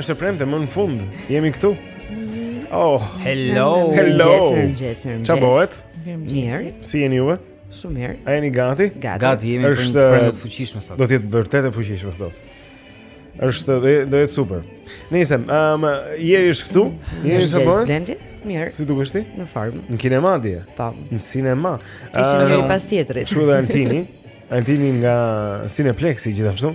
Është e premte më në fund. Jemi këtu. Oh, hello. Hello. Çfarë bëhet? Mirë. Si jeni ju? Shumë mirë. A jeni gati? Gati. Gati jemi për një premte të fuqishme sot. Do të jetë vërtet e fuqishme sot. Është do të jetë super. Nisim, ehm, um, jeri është këtu, jeri është apo? Blendi? Mirë. Si dukesh ti? Në farmë. Në kinema ti? Po. Në cinema. Ishim njëri ehm, pas tjetrit. Çu dhe Antini. Antini nga Cineplexi gjithashtu.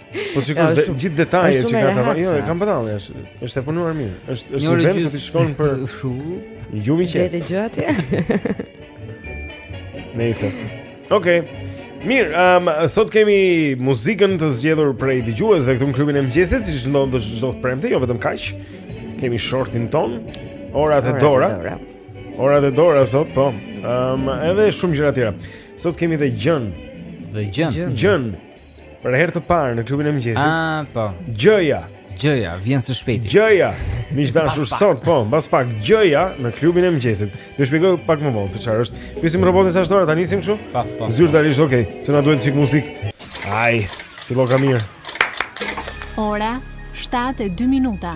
Po shikoj dhe gjithë detajet që ka tavani. Jo, e kam patallë tash. Është e punuar mirë. Është është një vend ku ti shkon për gjumi që. Gjetë gjë atje. Nëse. Okej. Mirë, um, sot kemi muzikën të zgjedhur prej dëgjuesve këtu në klubin e mëngjesit, siç ndodh çdo të premte, jo vetëm kaq. Kemi shortin tonë, orë pas ore. Orë pas ore sot, po. Ëm, um, edhe shumë gjëra tjera. Sot kemi dhe gjën. Dhe gjën. Gjën. gjën. Për herë të parë në klubin e mëngjesit. Ah, po. Gjëja. Gjëja vjen së shpejti. Gjëja. Miq dashur sot, po, mbas pak gjëja në klubin e mëngjesit. Do shpjegoj pak më vonë se çfarë është. Pyesim robotin sa është ora ta nisim kështu? Po, po. Zyrtarisht, okay. Të na duhet çik muzikë. Ai, fillon ka mirë. Ora 7:02 minuta.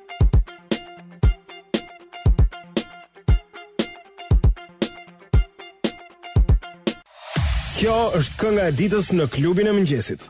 Kjo është kënga e ditës në klubin e mëngjesit.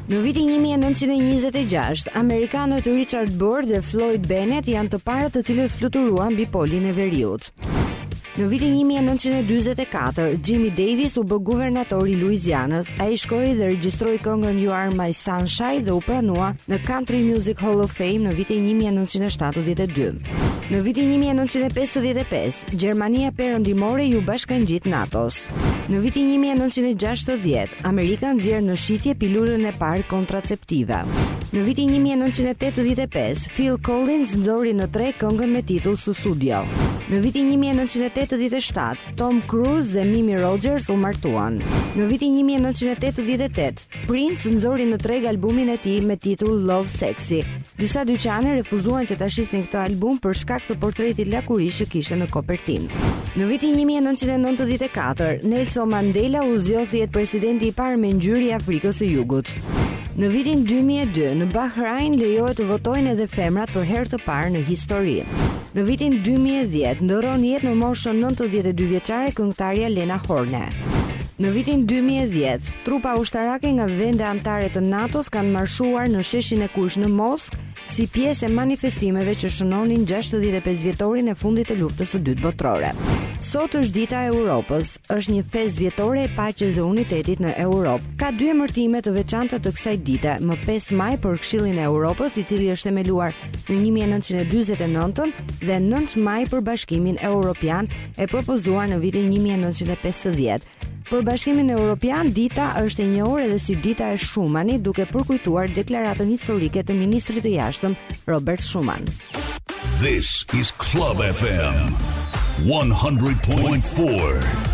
Në vitin një mijë e nëntëqind e njëzet e gjashtë, amerikanët Richard Byrd dhe Floyd Bennett janë të parët të cilët fluturuan mbi polin e veriut. Në vitin 1944, Jimmie Davis u bë guvernator i Luizianës. Ai shkroi dhe regjistroi këngën You Are My Sunshine dhe u pranua në Country Music Hall of Fame në vitin 1972. Në vitin 1955, Gjermania Perëndimore iu bashkangjit NATO-s. Në vitin një mijë e nëntëqind e gjashtëdhjetë, Amerika nxjerr në shitje pilulën e parë kontraceptive. Në vitin 1985, Phil Collins nxori në treg këngën me titull Sussudio. Në vitin 1987, Tom Cruise dhe Mimi Rogers u martuan. Në vitin 1988, Prince nxori në treg albumin e tij me titull Lovesexy. Disa dyqane refuzuan që ta shisnin këtë album për shkak të portretit lakuriq që kishte në kopertinë. Në vitin 1994, Nelson Mandela u zgjodh të jetë presidenti i parë me ngjyrë i Afrikës së Jugut. Në vitin 2002, në Bahrain lejohet të votojnë edhe femrat për herë të parë në histori. Në vitin 2010 ndërron jetë në moshën 92 vjeçare këngëtarja Lena Horne. Në vitin dy mijë e dhjetë, trupa ushtarake nga vende anëtare të NATO-s kanë marshuar në sheshin e Kuq në Moskë si pjesë e manifestimeve që shënonin gjashtëdhjetë e pesë vjetorin e fundit të Luftës së Dytë Botërore. Sot është Dita e Europës, është një festë vjetore e paqes dhe unitetit në Europë. Ka dy emërtime të veçanta të kësaj dite, më 5 maj për Këshillin e Europës, i cili është themeluar në 1949 dhe 9 maj për Bashkimin Europian, e propozuar në vitin 1950. Për Bashkimin Europian, dita është e njohur edhe si Dita e Schumanit, duke përkujtuar deklaratën historike të ministrit të Jashtëm Robert Schuman. This is Club FM 100.4.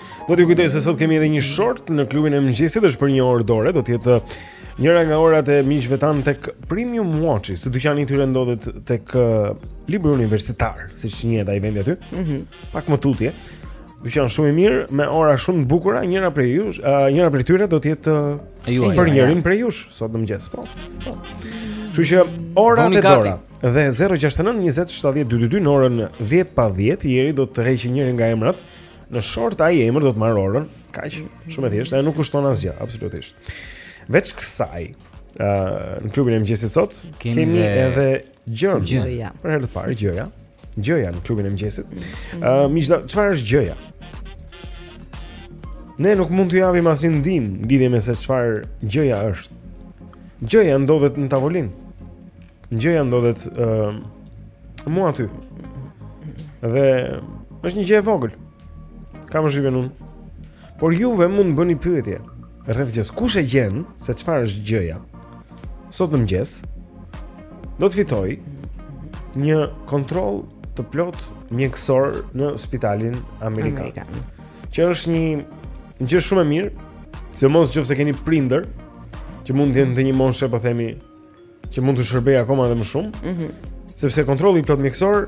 Do t'ju kujtoj se sot kemi edhe një short në klubin e mëngjesit, është për një orë dore, do të jetë uh, njëra nga orat e miqve tanë tek Premium Watch, se dyqani i tyre ndodhet tek uh, libri universitar, siç njihet ai vendi aty. Mhm. Mm Pak më tutje. Dyqan shumë i mirë me ora shumë të bukura, njëra prej jush, uh, njëra prej tyre do të jetë uh, E juaja, për njërin prej jush sot në mëngjes, po. Po. Kështu që ora te dora. Bëni gati dhe 069 20 70 222 në orën 10 pa 10 Ieri do të tërheqë njërin nga emrat Në short ai emër do të marrë orën, kaq, shumë e thjeshtë, ajo nuk kushton asgjë, absolutisht. Veç kësaj, ë në klubin e mëngjesit sot kemi, kemi dhe... edhe gjënë. Gjëja. Për herë të parë gjëja. Gjëja në klubin e mëngjesit. Ë mm -hmm. miq, çfarë është gjëja? Ne nuk mund t'ju japim asnjë ndihmë lidhje me se çfarë gjëja është. Gjëja ndodhet në tavolinë. Gjëja ndodhet ë uh, mu aty. Dhe është një gjë e vogël. Kam zhivën unë. Por juve mund të bëni pyetje rreth gjësë. Kush e gjen se çfarë është gjëja? Sot në mëngjes do të fitojë një kontroll të plotë mjekësor në spitalin amerikan. Amerika. Që është një gjë shumë e mirë, sidomos qoftë se keni prindër që mund të jenë në një moshë po themi që mund t'u shërbejë akoma dhe më shumë. Ëh. Mm -hmm. Sepse kontrolli i plotë mjekësor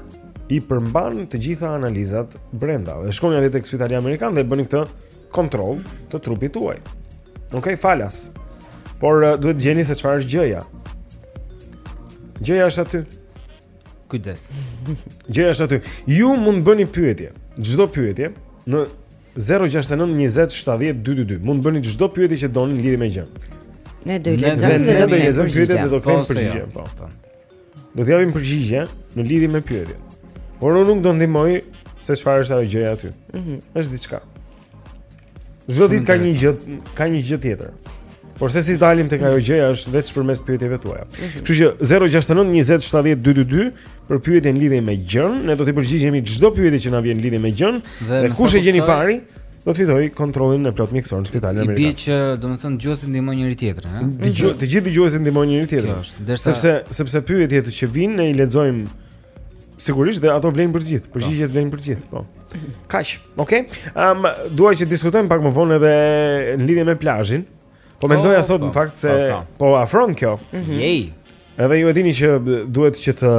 i përmban të gjitha analizat brenda. Dhe shkoni atje tek Spitali Amerikan dhe bëni këtë kontroll të trupit tuaj. Okej, okay, falas. Por uh, duhet gjeni se çfarë është gjëja. Gjëja është aty. Kujdes. Gjëja është aty. Ju mund të bëni pyetje, çdo pyetje në Zero gjashtë e nëntë njëzet shtatëdhjetë dy dy dy mund të bëni çdo pyetje që doni në lidhje me gjënë. Ne do i lexojmë dhe do i lexojmë pyetjet dhe do të kemi po, përgjigje. Jo. Po, po. Do të japim përgjigje në lidhje me pyetjen. Por unë nuk do ndihmoj se çfarë është ajo gjëja aty. Ëh. Mhm. Është diçka. Çdo ditë ka një gjë, ka një gjë tjetër. Por se si dalim tek ajo gjëja është vetëm përmes pyetjeve tuaja. Mhm. Kështu që 069 20 70 222 për pyetje në lidhje me gjënë, ne do t'i përgjigjemi çdo pyetje që na vjen në lidhje me gjënë dhe, dhe kush e gjen i pari do të fitojë kontrollin e plotë mjekësor në spitalin amerikan. I bie që, domethënë, dëgjuesit ndihmojnë njëri tjetrin, ëh. Të gjithë të gjithë dëgjuesit ndihmojnë njëri tjetrin. Kjo është, derisa sepse sepse pyetjet që vijnë ne i lexojmë sigurisht dhe ato vlejnë për gjithë, përgjigjet po. vlejnë për gjithë, po. Kaq, okay? Ëm um, dua që diskutojmë pak më vonë edhe në lidhje me plazhin. Po mendoja sot në po, fakt se po, po afron kjo. Mhm. Jej. Edhe ju e dini që duhet që të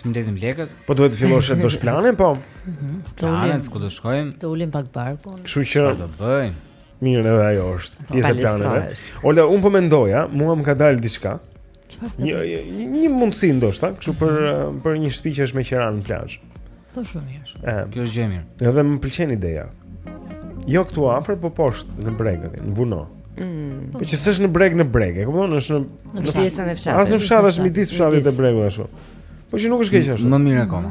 të mbledhim lekët. Po duhet të fillosh të bësh plane, po. Mhm. Të ulim ku do shkojmë? Të ulim pak barkun. Kështu që çfarë do bëjmë? Mirë, edhe ajo është po, pjesë e planeve. Ola, unë po mendoja, mua më ka dalë diçka. Çfarë thotë? Një, një, një mundësi ndoshta, kështu për mhm. për një shtëpi që është me qera në plazh. Po shumë mirë. Ëh, kjo është gjë mirë. Edhe më pëlqen ideja. Jo këtu afër, po poshtë në breg aty, në Vuno. Mm. Po që s'është në breg në breg, e kupton, është në në pjesën e fshatit. As në fshat është midis fshatit dhe bregut ashtu. Po që nuk është keq ashtu. Më mirë akoma.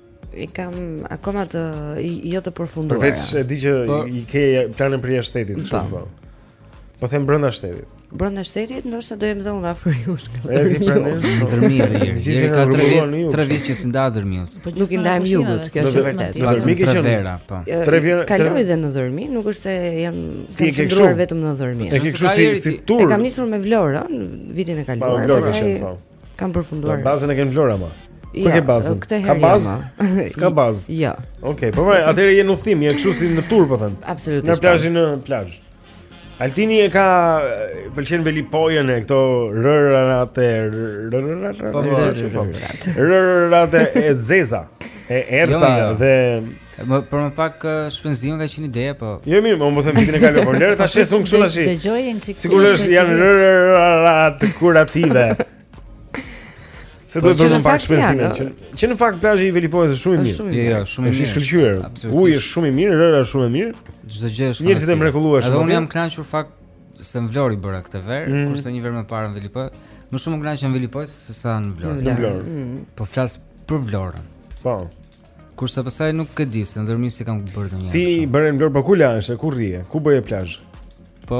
I kam akoma të jo të përfunduar. Përveç e di që po, i ke planin për jashtë shtetit, kështu po. Po them brenda shtetit. Brenda shtetit ndoshta do jem dhe unë afër jush. E di pra ne. Dhërmi është. Jemi ka 3 vjet, 3 vjet që s'i ndahet Dhërmiut. Po nuk i ndahem jugut, kjo është vërtet. Do të mikë që vera, po. 3 vjet. Kaloj dhe në Dhërmi, nuk është se jam ti ke qenë vetëm në Dhërmi. E ke kështu si si tur. E kam nisur me Vlorën vitin e kaluar. Po, Vlorën, po. Kam përfunduar. Pra bazën e ke në Vlorë ama. Ku ke bazën? Ka bazë? S'ka bazë. Jo. Okej, po pra, atëherë je në udhtim, je kështu si në tur, po them. Absolutisht. Në po. plazhin në plazh. Altini e ka pëlqen Velipojën e këto rërat e rërat e po, po, e zeza e errëta jo, jo. dhe Më për më pak uh, shpenzime ka qenë ideja po. Jo mirë, më më them vitin e kaluar, por lërë tash është unë kështu tash. Dëgjo një çikë. Sigurisht janë rëra kurative. Se po, duhet të bëjmë pak shpenzime që. Që në fakt plazhi i Velipojës është shumë i mirë. Jo, jo, shumë i mirë. Është i shkëlqyer. Uji është shumë i mirë, rëra është shumë e mirë. Çdo gjë është. Njerëzit e mrekullueshëm. Unë jam kënaqur fakt se në Vlorë i bëra këtë verë, mm. kurse një verë më parë në Velipojë. Më shumë jam kënaqur në Velipojë se sa në Vlorë. Në Vlorë. Mm. Po flas për Vlorën. Po. Kurse pastaj nuk e di, se ndërmjet s'i kam bërë ndonjë. Ti bëre në Vlorë plazh, ku rrije? Ku bëje plazh? Po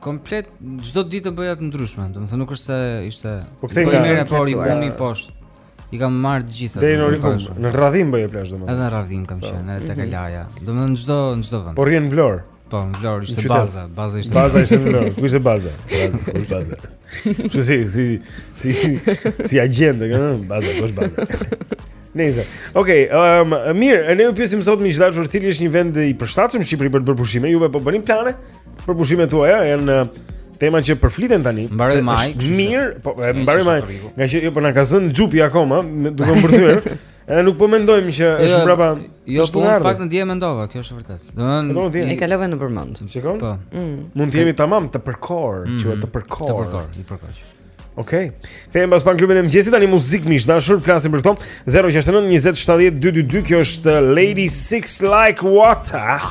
komplet çdo ditë bëja të ndryshme, domethënë nuk është se ishte po kthej nga Orikumi poshtë. I kam marrë të gjitha. Deri në Orikum, në Radhimë bëje plazh domethënë. Edhe në Radhimë kam qenë, edhe tek mhm. Alaja. Domethënë çdo çdo vend. Po rrije në Vlorë. Po, në Vlorë ishte baza, baza ishte. Baza ishte në Vlorë, ku ishte baza? Ku ishte baza? Ku si si si si agjentë, kanë baza, ku është baza? Nëse. Okej, ehm, mirë, ne ju pyesim sot miq dashur, cili është një vend i përshtatshëm në Shqipëri për të bërë pushime? Juve po bëni plane për pushimet tuaja? Janë eh, tema që përfliten tani. Mbaroi maji. Mirë, po mbaroi maji. Ngaqë jo po na ka zënë xhupi akoma, duke u mbërthyer. Edhe nuk po mendojmë që është jo, mbrapa. Jo, po unë në fakt dje mendova, kjo është vërtet. Domethënë, e kalove nëpër mend. Shikon? Po. Mm. Mund të jemi tamam të përkorë, mm. quhet të përkorë. Të përkorë, i përkorë. Okej. Okay. Kthehemi pas pak në klubin e mëngjesit tani muzikë miq të dashur, flasim për këto. 069 20 70 222, kjo është Lady Six Like Water.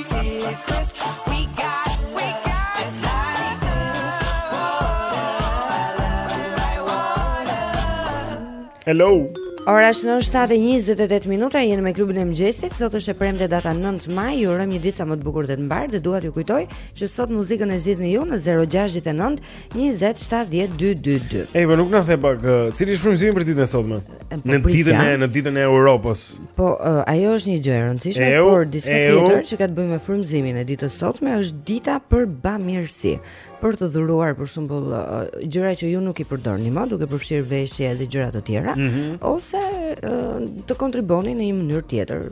Hello. Ora është në 7:28 minuta, jeni me klubin e mëngjesit. Sot është e premte data 9 maj. Ju urojmë një ditë sa më të bukur dhe të mbarë dhe dua t'ju kujtoj që sot muzikën e zgjidhni ju në 069 20 70 222. Ej, po nuk na the pak, cili është frymëzimi për ditën e sotme? po në ditën e në ditën e Europës. Po, uh, ajo është një gjë e rëndësishme, eu, por diçka tjetër që ka të bëjë me frymëzimin e ditës së sotme është dita për bamirësi, për të dhuruar për shembull uh, gjëra që ju nuk i përdorni më, duke përfshirë veshje dhe gjëra të tjera, mm -hmm. ose uh, të kontribuoni në një mënyrë tjetër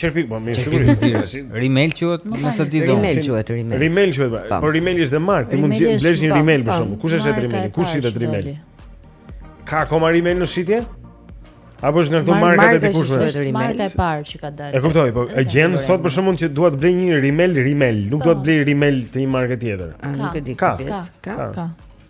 Çerpik, po mirë, sigurisht. Çerpik nxirës. Rimel quhet, mos e di dot. Rimel quhet, rimel. Rimel quhet. Pra. Po rimel është dhe markë, ti mund të blesh një rimel për shembull. Kush e shet rimel? Kush i shet rimel? Ka akoma rimel në shitje? Apo është nga këto markat e dikurshme? Është marka e parë që ka dalë. E kuptoj, po e gjen sot për shembull që dua të blej një rimel, rimel, nuk dua të po. blej rimel të një marke tjetër. Nuk e di ka. Ka. Ka.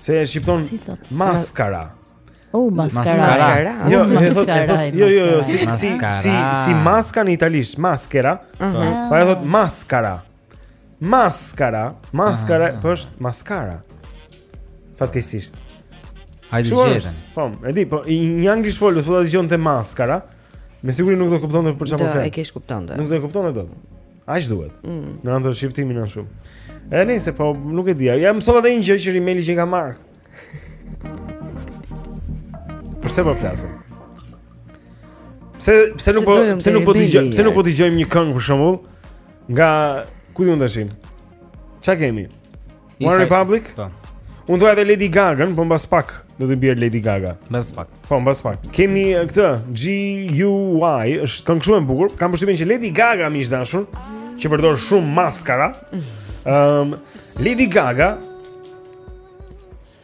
Se e shqipton maskara. Oh, maskara. maskara. Jo, oh, maskara. Thotë, thotë, jo, jo, jo, si si si si maska në italisht, maskera. Uh mhm. -huh. Po e thotë maskara. Maskara, maskara, uh -huh. po është maskara. Fatkeqësisht. Hajde jetën. Po, e di, po një anglishtfolës po ta dëgjonte maskara. Me siguri nuk do e kuptonte për çfarë po flet. Do e keqkuptonte. Nuk do e kuptonte dot. Aq duhet. Mm. Ndryshon shqiptimin shumë. Gjithsesi po nuk e di. Ja mësova edhe një gjë që rimeli qenka markë. Përse po flasim? Pse pse nuk po pse nuk po dëgjoj, pse nuk po dëgjojmë një këngë për shembull nga ku di unë të shohim? Ça kemi? One Republic? Po. Unë dua dhe Lady Gagën, po mbas pak do ta bie Lady Gaga. Mbas pak. Po mbas pak. Kemi eh, këtë G U Y, është këngë shumë e bukur. Kam përshtypjen që Lady Gaga më ish dashur, që përdor shumë maskara. Ëm ehm, um, Lady Gaga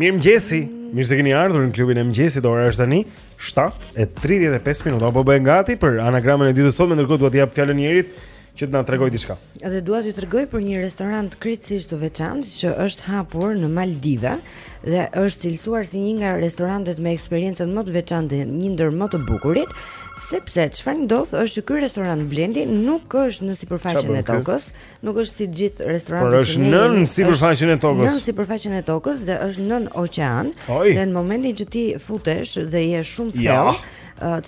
Mirëmëngjesi, mirë se keni ardhur në klubin e mëngjesit, ora është tani 7 e 35 minuta, po bëhen gati për anagramën e ditës sot, por ndërkohë duhet t'i jap fjalën Jerit, që të na tregojë diçka. Dhe dua t'ju tregoj për një restorant krejtësisht të veçantë që është hapur në Maldive dhe është cilësuar si një nga restorantet me eksperiencën më të veçantë, një ndër më të bukurit, sepse çfarë ndodh është që ky restorant Blendi nuk është në sipërfaqen e tokës, nuk është si të gjithë restorantet që ne. Por është nën sipërfaqen e tokës. Nën sipërfaqen e tokës dhe është nën oqean. Dhe në momentin që ti futesh dhe je shumë thellë,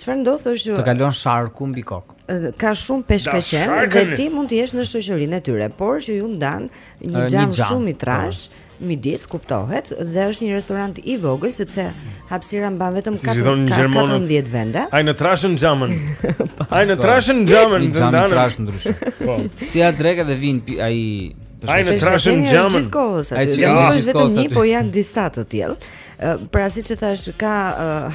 çfarë ndodh është që të kalon sharku mbi kokë. ka shumë peshkaqenë dhe ti mund të jesh në shoqërinë e tyre, por që ju ndan një xham shumë i trashë po. midis kuptohet dhe është një restorant i vogël sepse hapësira mban vetëm 14 vende. Ai në trashën xhamën. Po. Ai në trashën xhamën të ndan. Trash ndryshe. Po. Ti ha drekë dhe vin ai Ai në trashën xhamën. Ai që ja është vetëm një, po janë disa të tjerë. Pra siç e thashë, ka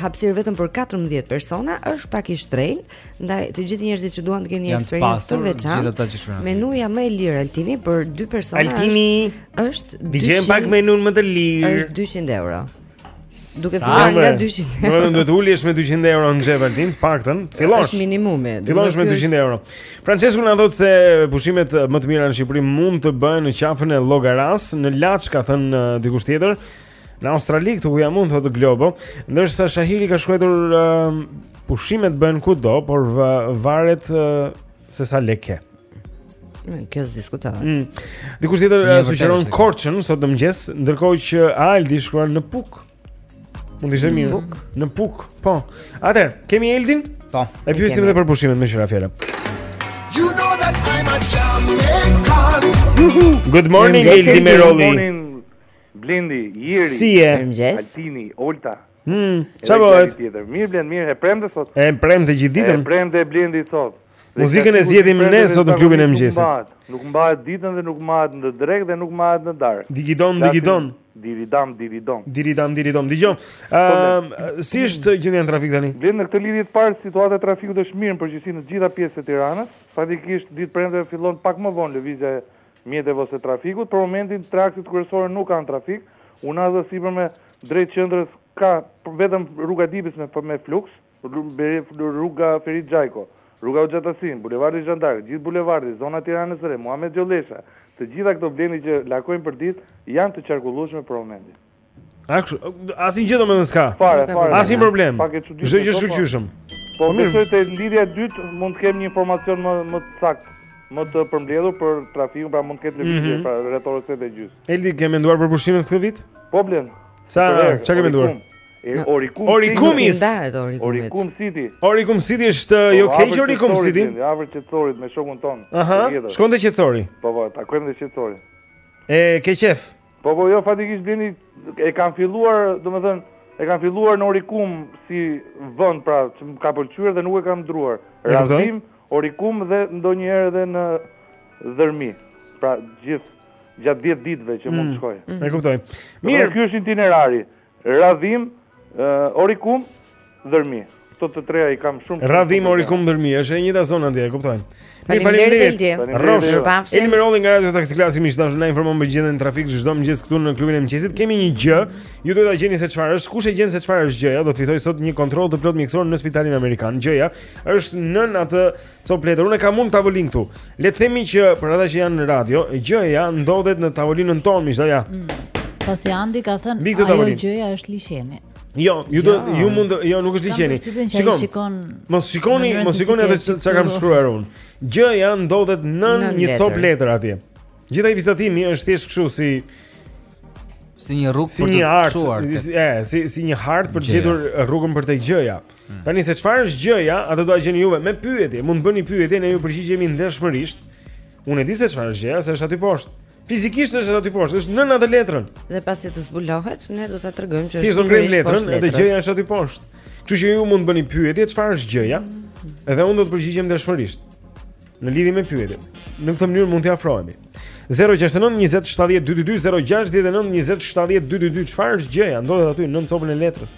hapësirë vetëm për 14 persona, është pak i shtrenjtë Ndaj të gjithë njerëzit që duan të kenë një eksperiencë të veçantë, menuja më e lirë Altini për dy persona Altini, është dëgjoje pak menun më të lirë. Është 200 euro. Duke filluar nga 200 euro. Domethënë duhet të ulesh me 200 euro në xhep Altin, të paktën, fillosh. Është minimumi. Fillosh me 200 euro. Francesku na thotë se pushimet më të mira në Shqipëri mund të bëhen në qafën e Llogarasë, në Laç ka thënë uh, dikush tjetër. Në Australi këtu ku jam unë thotë Globo, ndërsa Shahiri ka shkruar uh, pushimet bëhen kudo, por varet uh, se sa lekë. Kjo është diskutuar. Mm. Dikush tjetër uh, sugjeron Korçën sot në mëngjes, ndërkohë që Aldi shkruan në Pukë. Mund të ishte mirë. Në Pukë. Në Pukë. Po. Atëherë, kemi Eldin? Po. E pyesim edhe për pushimet me qira fjalë. You know that I'm a Good morning Eldi Meroli. Blendi, Jeri, si je? Altini, Olta. Hm, çfarë bëhet? Tjetër. Mirë Blend, mirë, e premte sot. E premte gjithë ditën. E premte Blendi sot. Muzikën e zgjedhim ne sot në klubin e mëngjesit. Nuk mbahet ditën dhe nuk mbahet në drekë dhe nuk mbahet në darkë. Digidon, digidon. Diridam, diridom. Diridam, diridom. Dëgjojmë. Ëm, si është gjendja e trafikut tani? Blendi në këtë lidhje të parë situata e trafikut është mirë në përgjithësi në të gjitha pjesët e Tiranës. Faktikisht ditë e premte fillon pak më vonë lëvizja e mjeteve ose trafikut. Për momentin tre akset kryesore nuk kanë trafik, unaza e sipërme drejt qendrës ka vetëm rruga e Dibës me me fluks, rruga Ferit Xhajko, rruga Hoxha Tahsim, bulevardi Zhan d'Ark, gjithë bulevardi, zona e Tiranës së Re, Muhamet Gjollesha, të gjitha këto Blendi që lakojmë përditë janë të qarkullueshme për momentin. Asnjë gjë domethënë s'ka asnjë problem Shkëlqyeshëm Po mirë shkëlqyeshëm te lidhja e dytë Mund të kem një informacion më, më të saktë Më të përmbledhur për trafikun Pra mund të ketë lëvizje mm -hmm. Pra rreth orës tetë e gjysmë Eldi, ke menduar për pushimet këtë vit? Po Blendi Ça, ça ke menduar? Orikum Orikum City Orikum, Orikum City Orikum City është po, jo keq Orikum City Afër qetësorit me shokun tonë Aha Shkon te qetësori Po po, takojmë te qetësori E ke qejf Po po jo faktikisht Blendi e kam filluar, domethënë e kam filluar në Orikum si vend pra që më ka pëlqyer dhe nuk e kam ndërruar. Radhimë, Orikum dhe ndonjëherë edhe në Dhërmi. Pra gjithë gjatë 10 ditëve që mund të mhm. shkoj. E kuptoj. Mirë, ky është itinerari. Radhimë, Orikum, Dhërmi. Këto të treja i kam shumë. Radhimë, Orikum, Dhërmi, është e njëjta zonë atje, e kuptoj. Mirë, faleminderit. Faleminderit. Eldi Rolli nga Radio Taxi Classic miq të dashur na informon për gjendjen e trafikut çdo mëngjes këtu në klubin e mëngjesit. Kemi një gjë, ju duhet ta gjeni se çfarë është. Kush e gjen se çfarë është gjëja, do të fitojë sot një kontroll të plotë mjekësor në Spitalin Amerikan. Gjëja është nën atë copë letër, që kam unë në tavolinë këtu. Le të themi që për ata që janë në radio, gjëja ndodhet në tavolinën tonë, miq, ja. Mm. Pasi Andi ka thënë, Mbi këtë ajo tavolinë. gjëja është liqeni. Jo, ju do Jo. ju mund jo nuk është Kam liqeni. përshtypjen që ai Shikon. shikon Mos shikoni, mënyrën mos se si shikoni ke atë që- çka kam pikturuar. shkruar unë. Gjëja ndodhet nën Nën një copë letër. letër atje. Gjithë ai vizatimi është thjesht kështu si Si një rrugë si për një të hartë, çuar. tek- si, e, si si një hartë për të Gjëja. gjetur rrugën për tek gjëja. Hmm. Tani se çfarë është gjëja, atë do ta gjeni juve me pyetje. Mund të bëni pyetje, ne ju përgjigjemi ndershmërisht. Unë e di se çfarë është gjëja, se është aty poshtë. Fizikisht është aty poshtë, është nën atë letrën. Dhe pasi të zbulohet, ne do ta tregojmë që është. Do ngremë letrën, edhe gjëja është aty poshtë. Kështu që ju mund të bëni pyetje, çfarë është gjëja? Edhe unë do të përgjigjem ndershmërisht. Në lidhje me pyetjet. Në këtë mënyrë mund t'i afrohemi. 069 20 70 222 069 20 70 222 Çfarë është gjëja? Ndodhet aty nën copën e letrës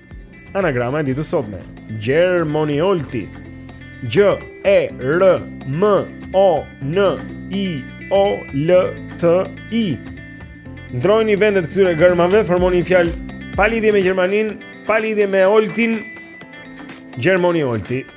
Anagrama e ditës së sotme Gjermoni Olti GJ E R M O N I O L T I Ndërroni vendet këtyre gërmave, formoni një fjalë pa lidhje me Gjermaninë, pa lidhje me Oltin. Gjermoni Olti.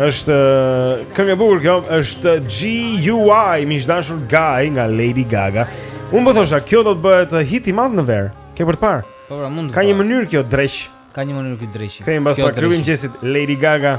Është këngë e bukur kjo, është GUI, miq të dashur Guy nga Lady Gaga. Unë po thosha, kjo do të bëhet hit i madh në verë. Ke për të parë? Po, pra, mund të. Ka një mënyrë kjo dreq. Ka një mënyrë kjo dreq. Kthehemi pas pak klubi i mëngjesit Lady Gaga.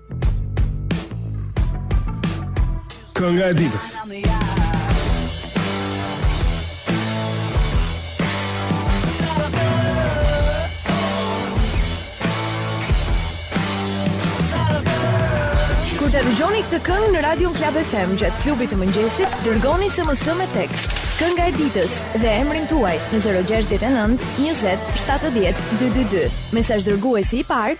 Kënga e ditës. Kur të dëgjoni këtë këngë në Radio Club FM gjatë klubit të mëngjesit, dërgoni SMS me tekst. Kënga e ditës dhe emrin tuaj në 069 20 70 222. Mesazh dërguesi i parë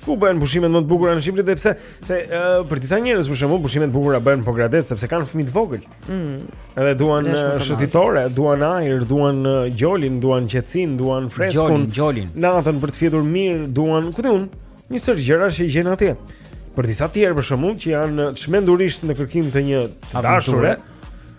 Ku bëhen pushimet më të bukura në Shqipëri dhe pse? Se uh, për disa njerëz për shembull pushimet e bukura bëhen në Pogradec sepse kanë fëmijë të vogël. Mm. Edhe duan shëtitore, duan ajër, duan gjolin, duan qetësinë, duan freskun. Gjolin, gjolin. Natën për të fjetur mirë, duan, ku di unë, një sërë gjërash që i gjen atje. Për disa të tjerë për shembull që janë çmendurisht në kërkim të një të dashure,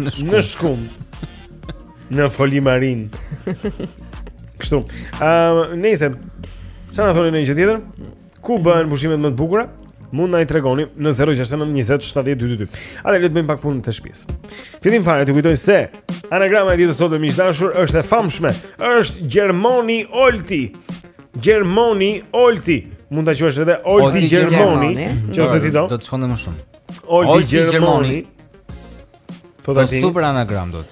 Në shkumë. Në shkumë. Në Folie Marine. Kështu. Ëm, ehm, uh, nëse çfarë na thonë në një gjë tjetër? Ku bëhen pushimet më të bukura? Mund na i tregoni në 069 20 70 222. Atë, le të bëjmë pak punë të shtëpisë. Fillim fare ju kujtoj se anagrama e ditës sot miq të dashur është e famshme. Është Germoni Olti. Germoni Olti. Mund ta quash edhe Olti Germoni, nëse ti do. Do të shkonte më shumë. Olti Germoni. Po ta dini. Super anagram do të.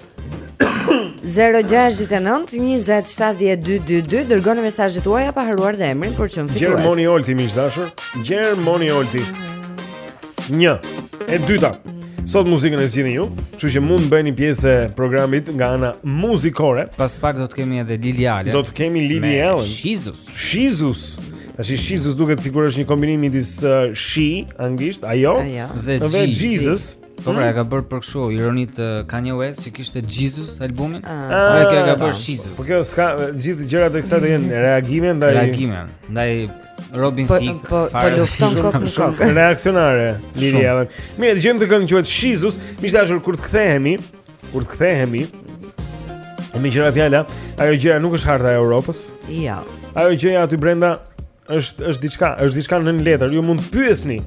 0692070222 dërgoni mesazhet tuaja pa harruar dhe emrin për çmim fitues. Germoni Olti miq të dashur. Germoni Olti. 1. E dyta. Sot muzikën e zgjidhni ju, kështu që mund të bëheni pjesë e programit nga ana muzikore. Pas pak do të kemi edhe Lily Allen. Do të kemi Lily Allen. Sheezus. Sheezus. Tash Sheezus duket sikur është një kombinim midis uh, she anglisht, ajo dhe dhe Jesus. Po pra, e ka bërë për kështu ironi të Kanye West që kishte Yeezus albumin. Ah. Ajo e ka bërë Sheezus. Po kjo s'ka gjithë gjërat e kësaj të jenë reagime ndaj reagime ndaj Robin po, Thicke. Po, po lufton kokë në kokë. Reaksionare, Lily Allen. Mirë, dëgjojmë këtë këngë quhet Sheezus. Miq të dashur kur të kthehemi, Kur të kthehemi, e me që ra fjala, ajo gjëja nuk është harta e Europës. Jo. Ajo gjëja aty brenda është është diçka, është diçka nën letër. Ju mund të pyesni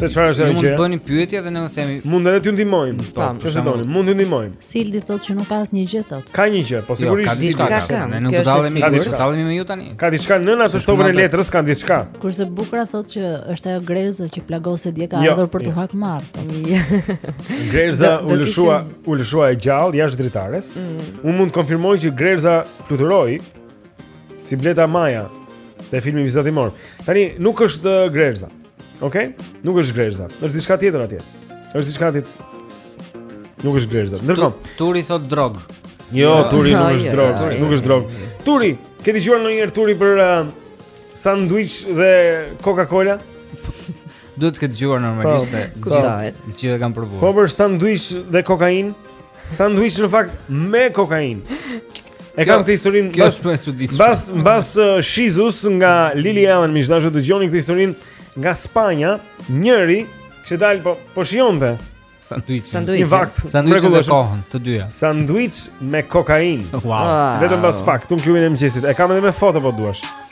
Se çfarë është ajo? Mund të bëni pyetje dhe ne ju themi. Mund edhe t'ju ndihmojmë. Po, po çfarë doni? Mund t'ju ndihmojmë. Sildi thotë që nuk ka asnjë gjë thotë. Ka një gjë, po jo, sigurisht ka diçka. Ne nuk do të tallemi, do të tallemi me ju tani. Ka diçka nën atë copën e letrës ka diçka. Kurse Bukura thotë që është ajo grerza që plagose dje, ka jo, ardhur për të jo. hakmarrë. Grerza u lëshua, u lëshua e gjallë jashtë dritares. Mm. Unë mund të konfirmoj që grerza fluturoi si bleta Maja te filmi vizatimor. Tani nuk është uh, grerza. Okej? Okay? Nuk është grezhza. Është diçka tjetër atje. Është diçka atje. Nuk është grezhza. Ndërkohë, Turi thot drog. Jo, Turi nuk është drog, nuk është drog. Turi, ke dëgjuar ndonjëherë Turi për uh, sandwich dhe Coca-Cola? Duhet të kesh dëgjuar normalisht. Po, Gjithë e kanë provuar. Po për sandwich dhe kokainë? Sandwich në fakt me kokain. E kam këtë historinë. Kjo është më e çuditshme. Mbas mbas uh, Shizus nga Lily Allen, miq dashur do dëgjoni këtë historinë nga Spanja, njëri që dal po po shijonte Sandwich. Një vakt. Sandwich me kokainë, të dyja. Sandwich me kokainë. Wow. Ah. Vetëm pas pak, tek klubi e mëngjesit. E kam edhe me foto po duash.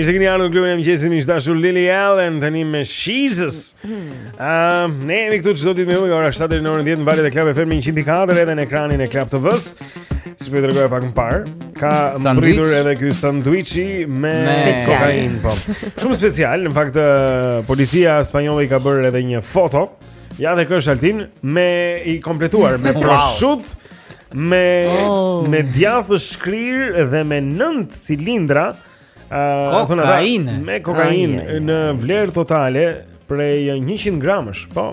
Mirë se keni ardhur në klubin e mëngjesit miq dashur Lily Allen tani me Shizus. Ëm, ne jemi këtu çdo ditë me ju nga ora 7 deri në orën 10 në valët e Club FM 100.4 edhe në ekranin e Club TV-s. Siç po tregoja pak më parë Ka mbërritur edhe ky sanduiçi me kokainë po. Shumë special, në fakt policia spanjolle i ka bërë edhe një foto Ja dhe ke, është sanduiç i kompletuar me proshut Me, oh. me djathë të shkrirë dhe me nëntë cilindra uh, Kokainë Me kokainë në vlerë totale prej 100 gramësh Po,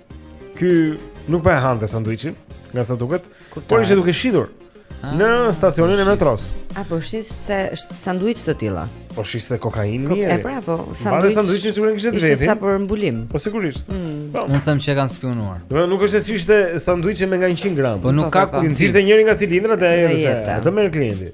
Ky nuk po e hante sanduiçin, nga sa duket, por ishte duke shitur ah, në stacionin e metros. A po shiste sanduiç të tilla? Po shiste kokainë mirë. E pra, po sanduiç. Po sanduiçi sigurisht kishte drejtë. Ishte sa për mbulim. Po sigurisht. Mm. Po. Unë them që e kanë spiunuar. Domethënë nuk është se ishte sanduiçe me nga 100 gram. Po nuk po, ka po, po. kur nxirrte njërin nga cilindrat ai. Atë merr klienti.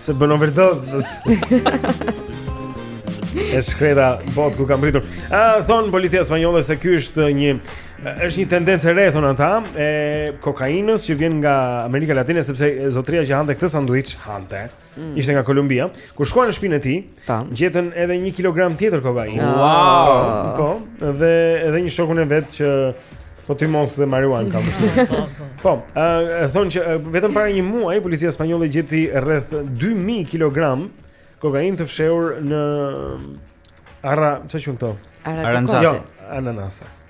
Se bën overdozë. e shkreta botë ku ka arritur. Ah, thonë policia spanjolle se ky është një është një tendencë e re thonë ata e kokainës që vjen nga Amerika Latine sepse zotria që hante këtë sanduiç hante mm. ishte nga Kolumbia, kur shkuan në shpinën e tij, Tam. Gjetën edhe një kilogram tjetër kokain. Wow. Po, dhe edhe një shokun e vet që po tymoste marihuanë. Po, e thonë që vetëm para një muaji policia spanjolle gjeti rreth 2000 kilogram kokain të fshehur në arra, çfarë quhen këto? Arra, jo, ananasa.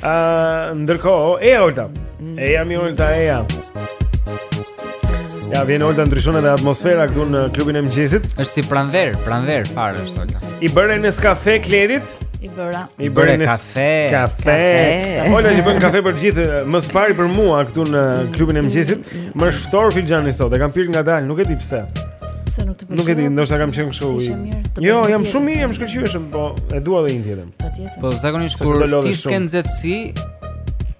Ë, ndërkohë, e Olta. Mm. E jam i Olta e jam. Ja vjen Olta ndryshon edhe atmosfera këtu në klubin e mëngjesit. Është si pranverë, pranverë fare është Olta. I bëre një kafe Kledit? I bëra. I bëre një kafe. Kafe. Olta që bën kafe për të gjithë, më së pari për mua këtu në klubin e mëngjesit. M'u ftoh filxhani sot, e kam pirë ngadalë, nuk e di pse. Pse nuk të pëlqen? Nuk e di, ndoshta kam qenë kështu. Jo, jam shumë mirë, jam shkëlqyeshëm, po e dua edhe një tjetër. Patjetër. Po zakonisht Sa kur s'do lodhesh ti shumë. s'ke nxehtësi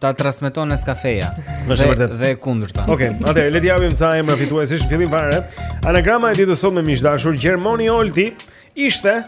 ta transmeton neskafeja. Është e Dhe, vërtetë. dhe kundërta. Okej, okay, atëherë le të japim ca emra fituesish në fillim fare. Anagrama e ditës sotme miq të dashur Gjermoni Olti ishte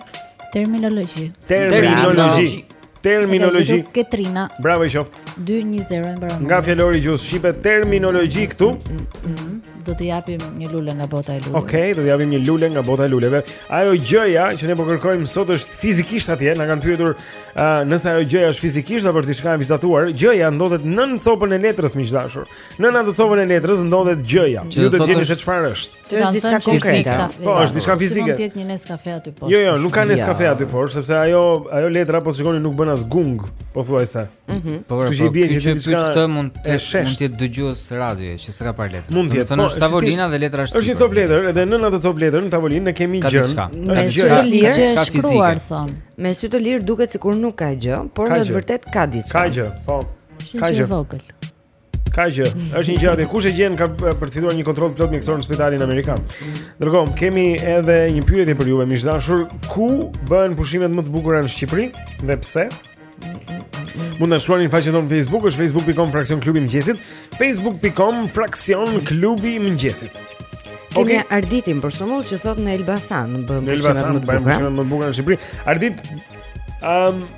Terminologji. terminologji. Terminologji. Terminologji. Katrina. Bravo i qoftë. 2-1-0 e mbaron. Nga fjalori i gjuhës shqipe terminologji këtu. Mm, mm, mm, do të japim një lule nga bota e luleve. Okej, okay, do të japim një lule nga bota e luleve. Ajo gjëja që ne po kërkojmë sot është fizikisht atje, na kanë pyetur uh, nëse ajo gjëja është fizikisht apo është diçka e vizatuar. Gjëja ndodhet nën copën e letrës miq të dashur. Nën atë copën e letrës ndodhet gjëja. Ju do të gjeni se çfarë është. Se është diçka konkrete. Po, është diçka fizike. Mund të jetë një neskafe aty poshtë. Jo, jo, nuk ka neskafe aty poshtë, sepse ajo ajo letra po ta shikoni nuk bën as gungë, pothuajse. Mhm. Po, po, po bie që diçka këtë mund të mund të jetë dëgjues radioje që s'ka parë letrën. Mund të jetë. Thonë po, është tavolina dhe letra është. Është një copë letër, edhe nën atë copë letër në tavolinë ne kemi gjë. Ka gjë. Ka gjë. Ka shkruar thonë. Me sy të lirë duket sikur nuk ka gjë, por në të vërtetë ka diçka. Ka gjë, po. Ka gjë vogël. Ka gjë, është një gjë aty. Kush e gjen ka për të fituar një kontroll të plotë mjekësor në spitalin amerikan. Ndërkohë, kemi edhe një pyetje për juve, miq të dashur, ku bëhen pushimet më të bukura në Shqipëri dhe pse? Mund të na shkruani në faqen tonë Facebook, është facebook.com fraksion klubi i mëngjesit, facebook.com fraksion klubi i mëngjesit. Kemi okay. Arditin për shembull që thotë në Elbasan bëhen pushimet më të bukura. Në Elbasan bëhen pushimet më të bukura në Shqipëri. Ardit, ëm, um,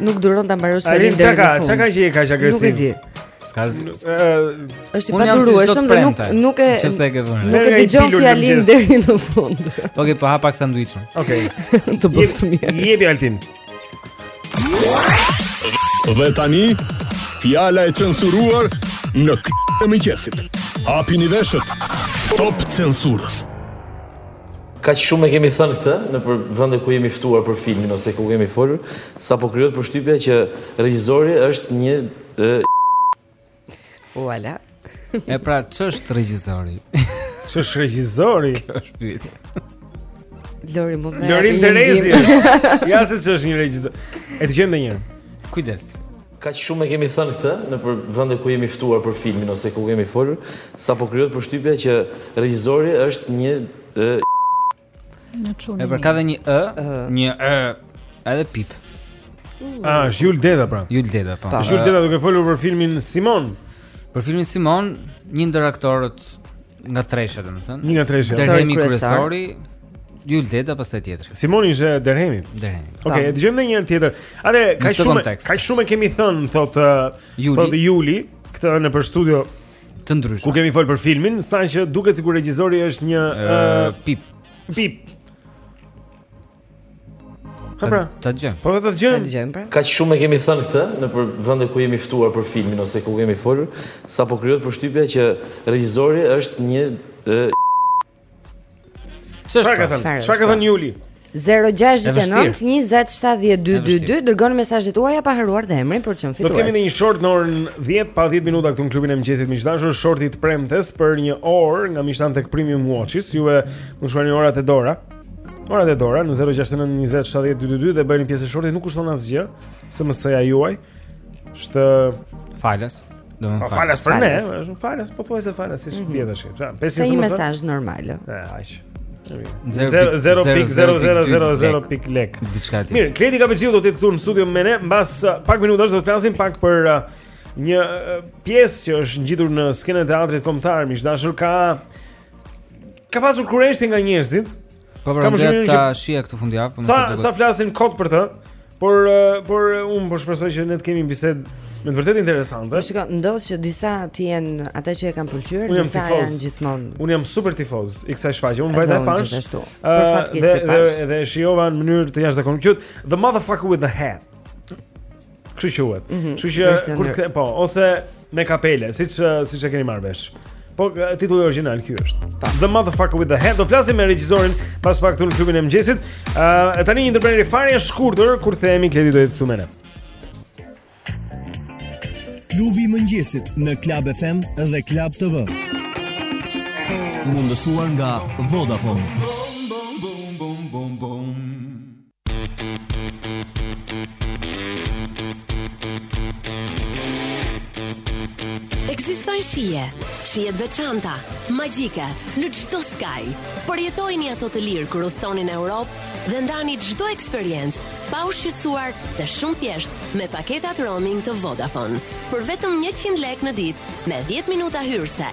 Nuk duron ta mbarosh fjalën deri në fund. Çka ka që je kaq agresiv? Nuk e di. S'ka zi. Është i padurueshëm dhe nuk nuk e di pse e ke vënë. Nuk e dëgjon fjalinë deri në fund. Okej, po ha pak sanduiçin. Okej. Të bëftë mirë. Jepi Altin. Dhe tani fjala e censuruar në këtë mëngjes. Hapini veshët. Stop censurës. Kaq shumë e kemi thënë këtë nëpër vende ku jemi ftuar për filmin ose ku kemi folur, sa po krijohet përshtypja që regjizori është një e... Uala. e pra ç'është regjizori? Ç'është regjizori? Kjo është pyetja. Lori më vjen. Lori Terezi. Ja se ç'është një regjizor. E dëgjojmë edhe një herë. Kujdes. Kaq shumë e kemi thënë këtë nëpër vende ku jemi ftuar për filmin ose ku kemi folur, sa po krijohet përshtypja që regjizori është një ë Një çun. E pra ka dhe një ë, një ë, edhe pip. A, është Jul Deda pra. Jul Deda, po. Jul Deda duke folur për filmin Simon. Për filmin Simon, një ndër aktorët Nga treshja, domethënë. Një nga treshja. Derhemi kryesori, Jul Deda pastaj tjetri. Simoni ishte Derhemi. Derhemi. Okej, okay, e dëgjojmë një herë tjetër. Atë kaq shumë kaq shumë e kemi thënë thotë uh, Juli. Thotë Juli këtë nëpër studio të ndryshme. Ku kemi fol për filmin, saqë duket sikur regjizori është një uh, pip. Pip. Po pra, ta djem. Po vetë ta djem. Ta djem pra. Kaq shumë e kemi thënë këtë nëpër vende ku jemi ftuar për filmin ose ku kemi folur, sa po krijohet përshtypja që regjizori është një Çfarë ka thënë? Çfarë ka thënë Juli? 069 20 70 222 Dërgoni mesazhet tuaja pa harruar dhe emrin për të qenë fitues Do kemi ne një short në orën 10 pa 10 minuta këtu në klubin e mëngjesit miq të dashur shorti i së premtes për një orë nga mishtan tek Premium Watches Juve më shuar një orat e dora Orë te dora në 069 20 70 222 dhe bëheni pjesë e shortit nuk kushton asgjë SMS-ja juaj është falas do të thonë falas për ne është falas pothuajse falas si mhm. bie tash sa pesë SMS një mesazh normal ë aq 0.0000.lek Mirë, Kledi Kapexhiu do të jetë këtu në studio me ne Mbas uh, pak minutash do të flasim pak për uh, një uh, pjesë që është ngjitur në skenën e teatrit kombëtar miq të dashur ka Ka pasur kureshtje nga njerëzit. Po pra, kam shumë ta shihja këtë fundjavë, po më ca ca flasin kot për të. Por eh, por eh, unë po shpresoj që ne të kemi bisedë me të vërtetë interesante. Po shikoj, ndodh që disa të jenë ata që e kanë pëlqyer, disa janë gjithmonë. Unë jam super tifoz i kësaj shfaqjeje. Unë vajta e pashë. Eh, dhe dhe e shijova në mënyrë të jashtëzakonshme. The motherfucker with the hat. Kështu quhet. Mhm. Kështu që kur kthe, po, ose me kapele, siç siç e keni marrë vesh. Po titulli origjinal ky është. Ta. The motherfucker with the hat. Do flasim me regjizorin pas pak në klubin e mëngjesit. Ë uh, tani një ndërprerje fare e shkurtër kur kthehemi Kledi do të jetë këtu me ne. Klubi i mëngjesit në Club FM dhe Club TV. Mundësuar nga Vodafone. Boom, boom, boom, boom, boom, boom. Ekzistojnë shije, shije të veçanta, magjike, në çdo skaj. Përjetojini ato të lirë kur udhëtoni në Europë dhe ndani çdo eksperiencë pa u shqetësuar dhe shumë thjesht me paketat roaming të Vodafone. Për vetëm 100 lekë në ditë me 10 minuta hyrëse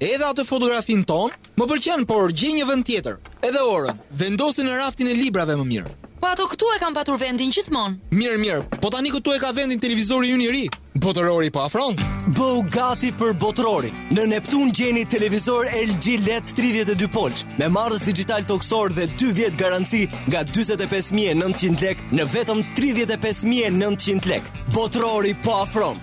Edhe atë fotografinë tonë? Më pëlqen, por gjej një vend tjetër. Edhe orën, vendosi në raftin e librave më mirë. Po ato këtu e kanë patur vendin gjithmonë. Mirë, mirë, po tani këtu e ka vendin televizori ynë i ri. Botërori po afron. Bëhu gati për botërorin. Në Neptun gjeni televizor LG LED 32 polç me marrës digital tokësor dhe 2 vjet garanci nga 45900 lekë në vetëm 35900 lekë. Botërori po afron.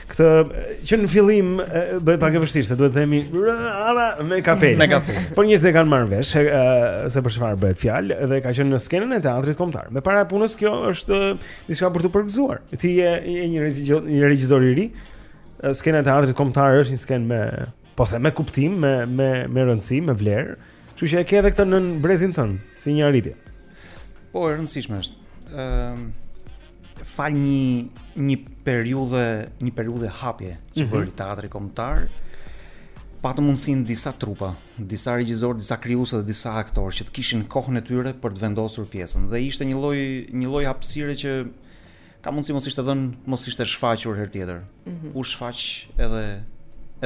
Këtë që në fillim bëhet pak e vështirë, se duhet të themi ala me kapelë. Me kapelë. Por njerëzit e kanë marrë vesh se, se për çfarë bëhet fjalë dhe ka qenë në skenën e teatrit kombëtar. Me mbarë e punës kjo është diçka për t'u përgëzuar. Ti je, je një regjisor i ri. Skena e teatrit kombëtar është një skenë me Po them me kuptim, me me me rëndësi, me vlerë. Kështu që e ke edhe këtë nën brezin tënd, si një arritje. Po e rëndësishme është. Ëm ehm, uh, falë një një periudhë, një periudhe hapjeje që mm -hmm. bëri teatri kombëtar. Patën mundësinë disa trupa, disa regjisorë, disa krijues dhe disa aktorë që të kishin kohën e tyre për të vendosur pjesën. Dhe ishte një lloj një lloj hapësire që Ka mundësi mos ishte dhënë, mos ishte shfaqur herë tjetër. Mhm. U shfaq edhe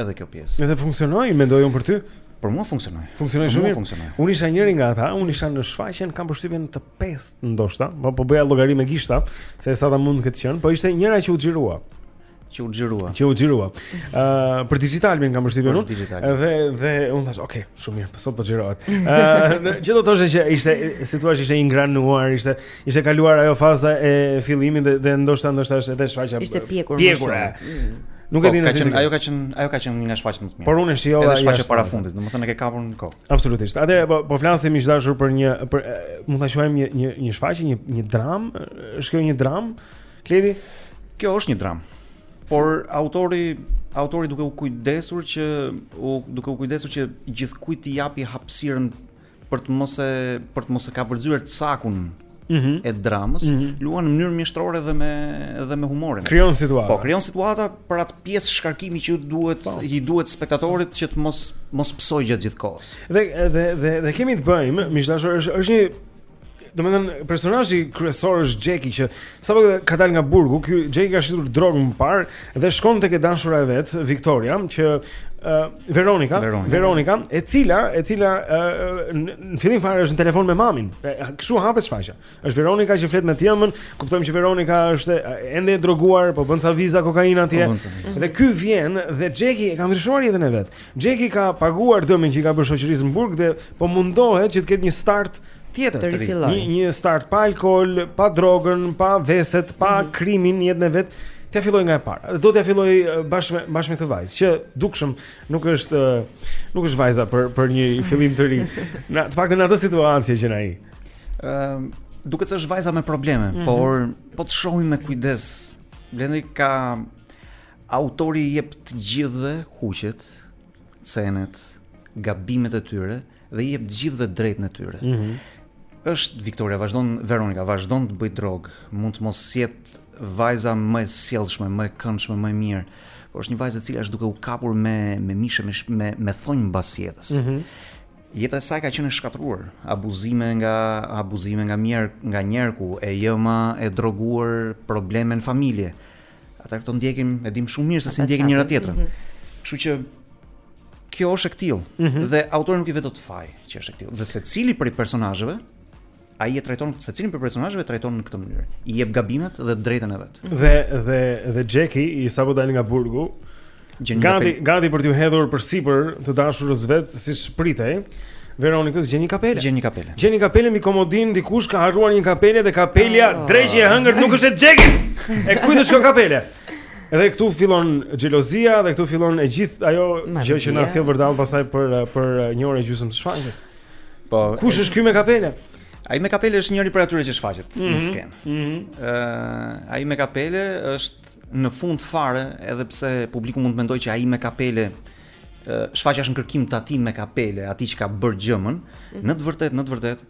edhe kjo pjesë. Edhe funksionoi, mendoj unë për ty. Për mua funksionoi. Funksionoi shumë mirë. Unë isha njëri nga ata, unë isha në shfaqjen kam përshtypjen të pestë ndoshta, po po bëja llogari me gishta se e sata mund të ketë qenë, po ishte njëra që u xhirua. që u xhirua. Që u xhirua. Ë uh, për Digitalbin kam përshtypjen unë. Digitalb. Dhe dhe unë thashë, "Ok, shumë mirë, po sot po xhirohet." Ë uh, që do të thotë që ishte si thua ishte ingranuar, ishte ishte kaluar ajo faza e fillimit dhe, dhe ndoshta ndoshta është edhe shfaqja. Ishte pjekur. Pjekur. Mm. Nuk e po, di nëse ajo ka qenë ajo ka qenë një nga shfaqjet më të mira. Por unë shijova ajo shfaqja e parafundit, domethënë e ke kapur në kohë. Absolutisht. Atëherë po po flasim miq të dashur për një për mund ta quajmë një një një shfaqje, një një dramë, është kjo një dramë Kledi, kjo është një dramë. Por si... autori autori duke u kujdesur që u duke u kujdesur që gjithkujt t'i japi hapësirën për të mos e për të mos e kapërcyer cakun mm -hmm. e dramës, mm -hmm. luan në mënyrë mjeshtërore dhe me dhe me humorin. Krijon situata. Po, krijon situata për atë pjesë shkarkimi që duhet po. i duhet spektatorit që të mos mos pësojë gjatë gjithë kohës. Dhe dhe dhe dhe kemi të bëjmë, miq të dashur, është është një Domethënë, personazhi kryesor është Xheki që sapo ka dalë nga burgu Ky Xheki ka shitur drogë më parë Dhe shkon tek e dashura e vet Viktoria Që uh, Veronika, Veronika Veronika E cila E cila uh, Në fillim fare është në telefon me mamin Kështu hapet shfaqja është Veronika që flet me të jëmën Kuptojmë që Veronika është Ende e droguar Po bën ca viza kokainë atje po Dhe ky vjen Dhe Xheki e ka ndryshuar jetën e vet Xheki ka paguar dëmin që i ka bërë shoqërisë në burg dhe po mundohet që të ketë një start tjetër të ri. Një një start pa alkool, pa drogën, pa veset, pa mm -hmm. krimin në jetën e vet. T'ia fillojë nga e para. Do ta fillojë bashkë me bashkë me këtë vajzë që dukshëm nuk është nuk është vajza për për një fillim të ri. Në të paktën atë situatë që e gjen ai. Ëm ehm, uh, duket se është vajza me probleme, mm -hmm. por po të shohim me kujdes. Blendi ka Autori i jep të gjithëve huqet, cenet, gabimet e tyre dhe i jep të gjithëve drejtën e tyre. Mm -hmm. Është Victoria vazhdon Veronika vazhdon të bëjë drogë, mund të mos jetë vajza më e sjellshme, më e këndshme, më e mirë, por është një vajzë e cila është duke u kapur me me mish me me, me thonj mbas jetës. Mm -hmm. Jeta e saj ka qenë e shkatërruar, abuzime nga abuzime nga mjer, nga njerku, e jëma e droguar, probleme në familje. Ata këto ndjekin, e dimë shumë mirë se si ndjekin njëra-tjetrën. Mm -hmm. Kështu që kjo është e këtillë mm -hmm. dhe autori nuk i vë dot faj që është e këtillë. Dhe secili prej personazheve ai e trajton secilin prej personazheve e trajton në këtë mënyrë. I jep gabimet dhe drejtën e vet. Dhe dhe dhe Xheki i sapodalë nga burgu, Gjen gati, kapel... gati për t'iu hedhur përsipër të dashurës së vet, siç pritej. Veronikës gjen një kapele. Gjen një kapele. Gjen një kapele mbi komodinë, dikush ka harruar një kapele dhe kapelja oh. dreqi e hëngërt nuk është e Xhekit. E kujt është kjo kapele? Edhe këtu fillon xhelozia dhe këtu fillon e gjithë ajo gjë që na sjell vërdall pastaj për për një orë e gjysmë të shfaqjes. Po, kush është ky me kapele? Ai me kapele është njëri prej atyre që shfaqet mm -hmm, në mhm, skenë. Mhm. Ëh, mm -hmm. uh, ai me kapele është Në fund fare, edhe pse publiku mund të mendojë që ai me kapele shfaqja është në kërkim të atij me kapele, atij që ka bërë gjëmën, mhm. në të vërtetë, në të vërtetë,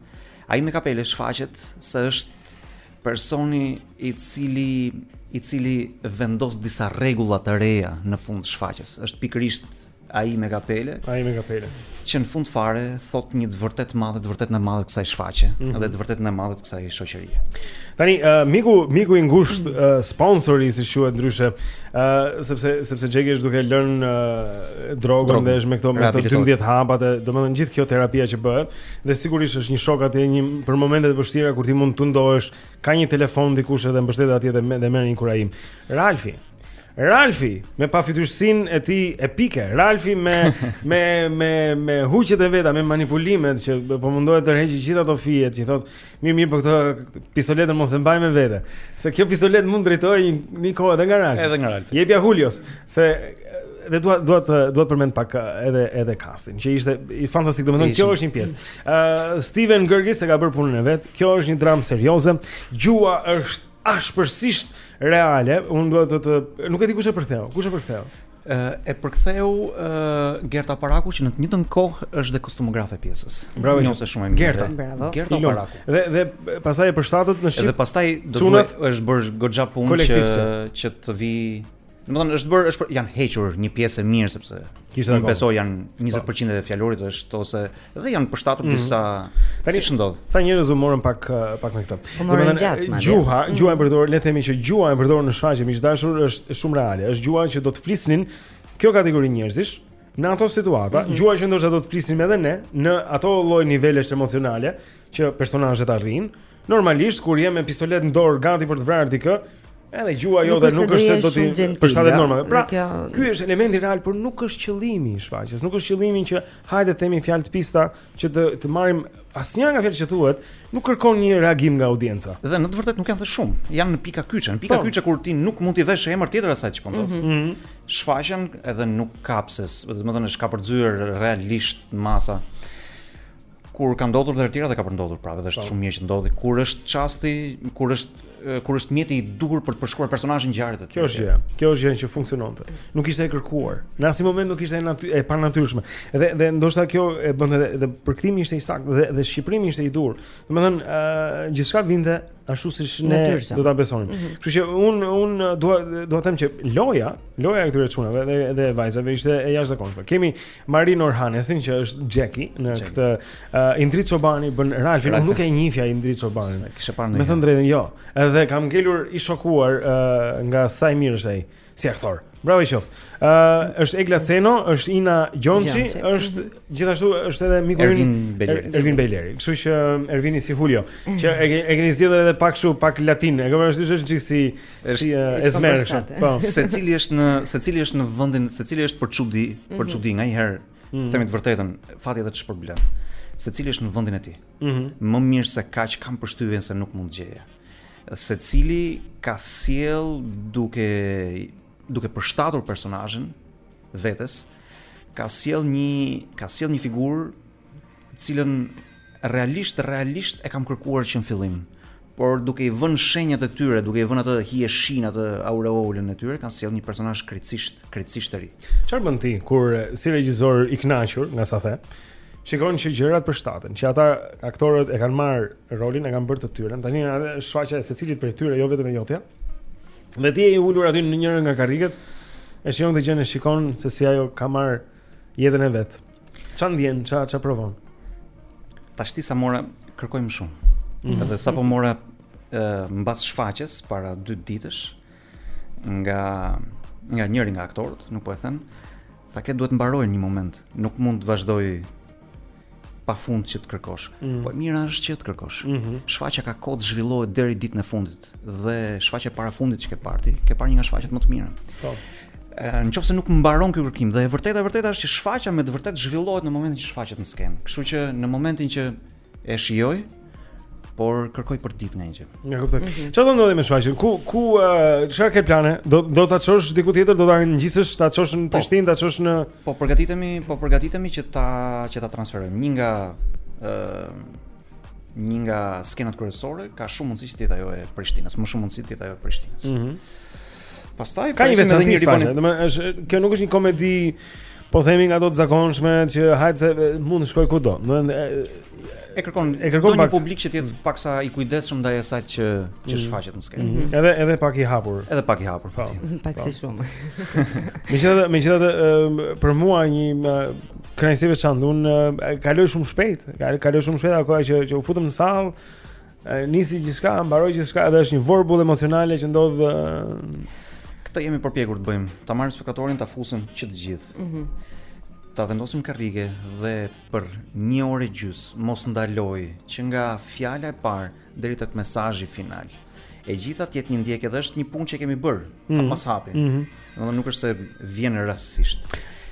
ai me kapele shfaqet se është personi i cili i cili vendos disa rregulla të reja në fund të shfaqjes. Është pikërisht Ai me kapele. Ai me kapele. Që në fund fare thotë një të vërtetë të madhe, të vërtetën e madhe të kësaj shfaqjeje, mm -hmm. dhe të vërtetën e madhe të kësaj shoqërie. Tani uh, miku miku i ngushtë uh, sponsori siç quhet ndryshe, uh, sepse sepse Xheki është duke lënë uh, drogën Drog, dhe është me këto me këto 12 hapat e domethënë gjithë kjo terapia që bëhet dhe sigurisht është një shok atje një për momente të vështira kur ti mund të tundohesh, kap në telefon dikush edhe mbështet atje dhe, dhe merr një kurajo. Ralfi, Ralfi me pafytyrësinë e tij epike, Ralfi me me me me huqet e veta, me manipulimet që po mundohet të tërheqë gjithë ato fije që thotë, mirë mirë po këtë pistoletën mos e mba me vete, se kjo pistoletë mund t'drejtohej një, një kohë edhe nga Ralfi. Edhe nga Ralfi. Jepja Julios, se dhe dua dua të dua të përmend pak edhe edhe castin, që ishte i fantastik, domethënë kjo është një pjesë. Ë uh, Stephen Guirgis e ka bërë punën e vet. Kjo është një dramë serioze. Gjuha është ashpërsisht reale, unë do të të nuk e di kush e përktheu, kush e përktheu. Ë e përktheu ë Gerta Paraku që në të njëjtën kohë është dhe kostumografe e pjesës. Bravo që është shumë e mirë. Gerta, bravo. Gerta Paraku. Dhe dhe pastaj e përshtatët në shqip. Dhe pastaj domethënë është bërë goxha punë që që të vi Domethënë është bërë është janë hequr një pjesë e mirë sepse kishte një besoj janë 20% e fjalorit është ose dhe janë përshtatur mm. disa tani siç ndodh. Sa njerëz u morën pak pak me këtë. Po Domethënë gjuha, mm. gjuha e përdorur, le të themi që gjuha e përdorur në shfaqje miq të dashur është shumë reale. Është gjuha që do të flisnin kjo kategori njerëzish në ato situata, mm -hmm. gjuha që ndoshta do të flisnim edhe ne në ato lloj nivelesh emocionale që personazhet arrijnë, Normalisht kur je me pistolet në dorë gati për të vrarë dikë, edhe gjuha jote nuk është se do t'i përshtatet normave. Pra, kjo... ky është elementi real, por nuk është qëllimi i shfaqjes. Nuk është qëllimi që hajde të themi fjalë të pista që të të marrim asnjëra nga fjalët që thuhet, nuk kërkon një reagim nga audienca. Dhe në të vërtetë nuk janë dhe shumë. Janë në pika kyçe, në pika po. kyçe kur ti nuk mund t'i vesh emër tjetër asaj ç'po ndodh. Mhm. Mhm. Shfaqen edhe nuk kapses, domethënë është kapërcyer realisht masa. Kur ka ndodhur dhe tjera dhe ka për të ndodhur prapë dhe është po. shumë mirë që ndodhi kur është çasti, kur është kur është mjeti i duhur për të përshkruar personazhin ngjarjet e tij. Kjo është gjë. Kjo është gjë që funksiononte. Nuk ishte e kërkuar. Në asnjë moment nuk ishte e naty e panatyrshme. Dhe dhe ndoshta kjo e bën edhe dhe përkthimi ishte i saktë dhe dhe shqiptimi ishte i duhur. Domethënë, ë gjithçka vinte ashtu siç ne do ta besonim. Mhm. Kështu që un un dua dua të them që loja, loja e këtyre çunave dhe dhe vajzave ishte e jashtëzakonshme. Kemi Marin Orhanesin që është Jackie në Jackie. këtë uh, Indrit Çobani bën Ralfin, unë nuk e njihja Indrit Çobanin. Me thënë të drejtën, jo. Edhe kam ngelur i shokuar uh, nga sa i mirë është ai si aktor. Bravo i qoftë. Ë uh, është Egla Ceno, është Ina Gjonçi, është gjithashtu është edhe miku Ervin Beleri. Ervin Beleri. Kështu që Ervini si Julio, që e, e keni zgjedhur edhe pak kështu, pak latin. E kemi është është çik si Është si e zmerrshme. Po, secili është në secili është në vendin, secili është për çudi, mm -hmm. për mhm. çudi nganjëherë. Mm -hmm. Themi të vërtetën, fati edhe të shpërblen. Secili është në vendin e tij. Mm -hmm. Më mirë se kaq kam përshtypjen se nuk mund të gjeje. Secili ka sjell duke duke përshtatur personazhin vetes, ka sjell një ka sjell një figurë të cilën realisht realisht e kam kërkuar që në fillim, por duke i vënë shenjat e tyre, duke i vënë atë hijeshinë, atë aureolën e tyre, kanë sjellë një personazh krejtësisht krejtësisht të ri. Çfarë bën ti kur si regjisor i kënaqur nga sa the? Shikon që gjërat përshtaten, që ata aktorët e kanë marrë rolin, e kanë bërë të tyre. Tani është dhe shfaqja e secilit prej tyre, jo vetëm e jotja. Dhe ti je i ulur aty në njërin nga karriget, e shikon këtë gjë, e shikon se si ajo ka marrë jetën e vet. Çfarë ndjen, çfarë çfarë provon? Tashti sa mora, kërkoj më shumë. Mm -hmm. Dhe sapo mora mbas shfaqjes para dy ditësh nga nga njëri nga aktorët, nuk po e them, tha Kle, duhet të mbarojë një moment, nuk mund të vazhdojë pa fund që të kërkosh. Mm. Po e mira është që të kërkosh. Mm -hmm. Shfaqja ka kohë të zhvillohet deri ditën e fundit dhe shfaqja e parafundit që ke parë ti, ke parë një nga shfaqjet më të mira. Po. Në qofë se nuk mbaron ky kërkim dhe e vërteta e vërteta është që shfaqja me të vërtetë zhvillohet në momentin që shfaqet në skenë. Kështu që në momentin që e shijoj, por kërkoj përditë ndonjë gjë. Ja kuptoj. Mm -hmm. Çfarë do ndodhë me shfaqjen? Ku ku çfarë uh, ke plane? Do do ta çosh diku tjetër, do ta ngjisësh, ta çosh në po. Prishtinë, ta çosh në Po përgatitemi, po përgatitemi që ta që ta transferojmë. Një nga ë uh, një nga skenat kryesore ka shumë mundësi që të jetë ajo e Prishtinës, më shumë mundësi të jetë ajo e Prishtinës. Mhm. Mm Pastaj ka një veçanti një rivoni. Domethënë është kjo nuk është një komedi po themi nga ato të zakonshme që hajt se mund të shkojë kudo. Domethënë e kërkon e kërkon një publik që të jetë mm. paksa i kujdesshëm ndaj asaj që që mm. shfaqet në skenë. Mm-hmm. Edhe edhe pak i hapur. Edhe pak i hapur. Po. Pak po. si shumë. Megjithatë, megjithatë për mua një kënaqësi e veçantë, më kaloi shumë shpejt, kaloi shumë shpejt koha që që u futëm në sallë. Nisi gjithçka, mbaroi gjithçka, edhe është një vorbull emocionale që ndodh këtë jemi përpjekur të bëjmë. Ta marrim spektatorin, ta fusim që të gjithë. Mhm. Ta vendosim në karrige dhe për një orë e gjysmë mos ndalojë që nga fjala e parë deri tek mesazhi final. E gjitha të jetë një ndjekje dhe është një punë që kemi bërë mm -hmm. pas hapi. Mm -hmm. Domethënë nuk është se vjen rastësisht.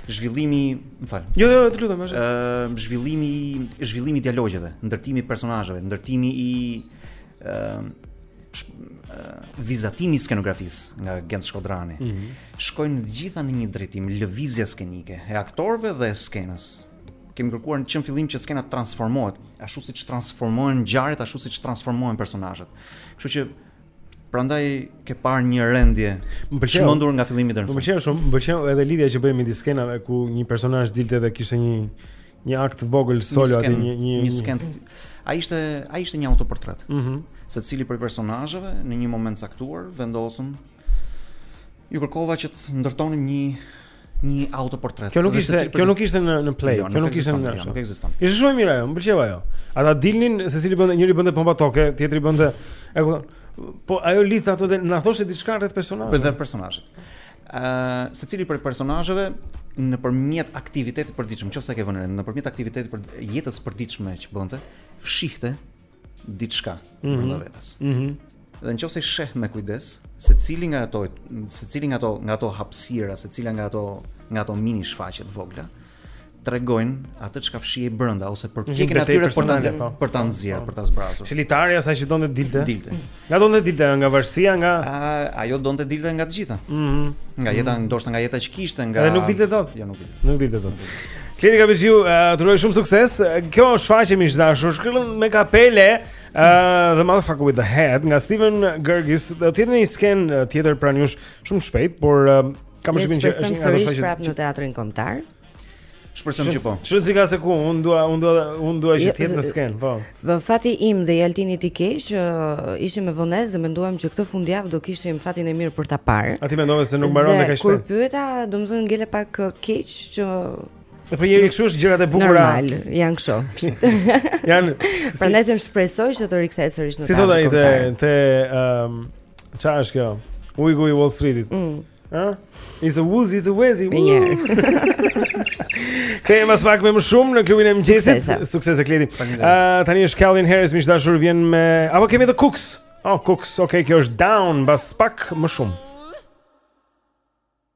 Zhvillimi, më fal. Jo, jo, të lutem, është. Ë, zhvillimi, zhvillimi i dialogjeve, ndërtimi i personazheve, ndërtimi i ë vizatimi i skenografisë nga Gent Shkodrani. Mm -hmm. Shkojnë të gjitha në një drejtim, lëvizja skenike e aktorëve dhe e skenës. Kemi kërkuar që në fillim që skena të transformohet, ashtu siç transformohen ngjarjet, ashtu siç transformohen personazhet. Kështu që prandaj ke parë një rendje të çmendur nga fillimi deri në fund. Më pëlqeu shumë, më pëlqeu edhe lidhja që bëhej midis skenave ku një personazh dilte dhe kishte një një akt të vogël solo aty një një një skenë. Ai ishte ai ishte një autoportret. Ëh. Mm secili prej personazheve në një moment të caktuar vendosëm, u kërkova që të ndërtonim një një autoportret. Kjo nuk ishte, kjo nuk ishte në në play, jo, kjo nuk ishte në. Jo, nuk ekziston. Ishte shumë mirë ajo, më pëlqeu ajo. Ata dilnin secili bënte njëri bënte pompa toke, tjetri bënte e kupton. Po ajo lidhte ato dhe na thoshte diçka rreth personazhit. Po, dhe personazhit. Secili prej personazheve nëpërmjet aktivitetit të përditshëm, në qoftë se ke vënë re, nëpërmjet aktivitetit të jetës së përditshme që bënte, fshihte diçka mm -hmm. brenda vetes. Mm -hmm. Dhe në qoftë se i sheh me kujdes, secili nga ato, secili nga ato, nga ato hapësira, secila nga ato, nga ato minishfaqje të vogla, tregojnë atë çka fshihej brenda ose përpjekjen e tyre për ta po. për ta nxjerrë, po. për ta zbrazur. Qeli Tarja sa që donte dilte. Dilte. Nga donte dilte nga varësia, nga A, ajo donte dilte nga të gjitha. Mhm. Mm nga jeta, mm -hmm. ndoshta nga jeta që kishte, nga Edhe nuk dilte dot. Jo, nuk dilte. Nuk dilte dot. Kledi Kadiu, uh, të uroj shumë sukses. Kjo shfaqje miq të dashur, Shkërdhata me kapele, uh, The Motherfucker with the Hat nga Stephen Guirgis. Do të jetë në një skenë tjetër pranë jush shumë shpejt, por uh, Kam shpresë që kjo shfaqje prap në teatrin kombëtar. Shpresoj që po. Se s'ka se ku, un dua, un dua, un dua që të jetë në skenë, po. Për fatin tim dhe Altinit i keq, ishim me vonesë dhe menduam që këtë fundjavë do kishim fatin e mirë për ta parë. A ti mendove se nuk mbaron me kaq shpejt? Kur pyeta, domethënë ngela pak keq që Po po njeri kështu është gjërat e bukura. Normal, janë kështu. Janë. Prandaj them shpresoj që të rikthehet sërish në. Si do të ai te te ëm Ça është kjo? Ujku i Wall Streetit mm. Huh? It's a woozy, it's a wazzy Njerë Kthehemi mas pak me më shumë në klubin e mëngjesit Suksese Kledi uh, Tani është Calvin Harris, miq të dashur vjen me Apo kemi The Kooks Oh, Kooks, ok, kjo është Down, bas pak më shumë